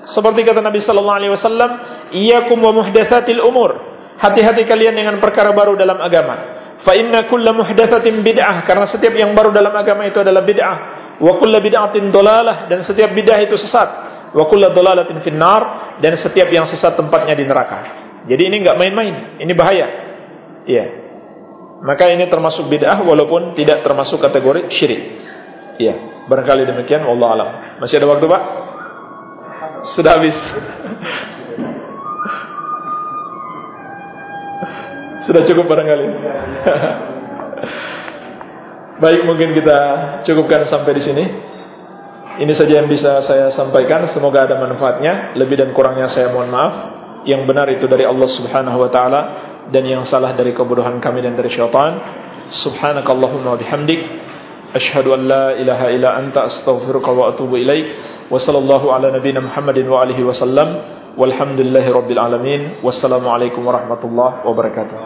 Seperti kata Nabi sallallahu alaihi wasallam, "Iyyakum wa muhdatsatil umur." Hati-hati kalian dengan perkara baru dalam agama. Fa inna kulla muhdatsatin bid'ah, karena setiap yang baru dalam agama itu adalah bid'ah. Wa kulla bid'atin dolalah dan setiap bid'ah itu sesat. Wa kulla dolalatin finnar dan setiap yang sesat tempatnya di neraka. Jadi ini enggak main-main, ini bahaya. Iya. Maka ini termasuk bid'ah walaupun tidak termasuk kategori syirik. Iya, barangkali demikian Allah alam. Masih ada waktu, Pak? Sudah habis. Sudah cukup barangkali. Baik, mungkin kita cukupkan sampai di sini. Ini saja yang bisa saya sampaikan. Semoga ada manfaatnya. Lebih dan kurangnya saya mohon maaf. Yang benar itu dari Allah Subhanahu wa taala dan yang salah dari kebodohan kami dan dari syaitan. Subhanakallahumma wa bihamdik asyhadu an la ilaha illa anta astaghfiruka wa atubu ilaik. Wa sallallahu ala nabiyyina Muhammadin wa alihi wasallam. Walhamdulillahi rabbil alamin. Wassalamualaikum warahmatullahi wabarakatuh.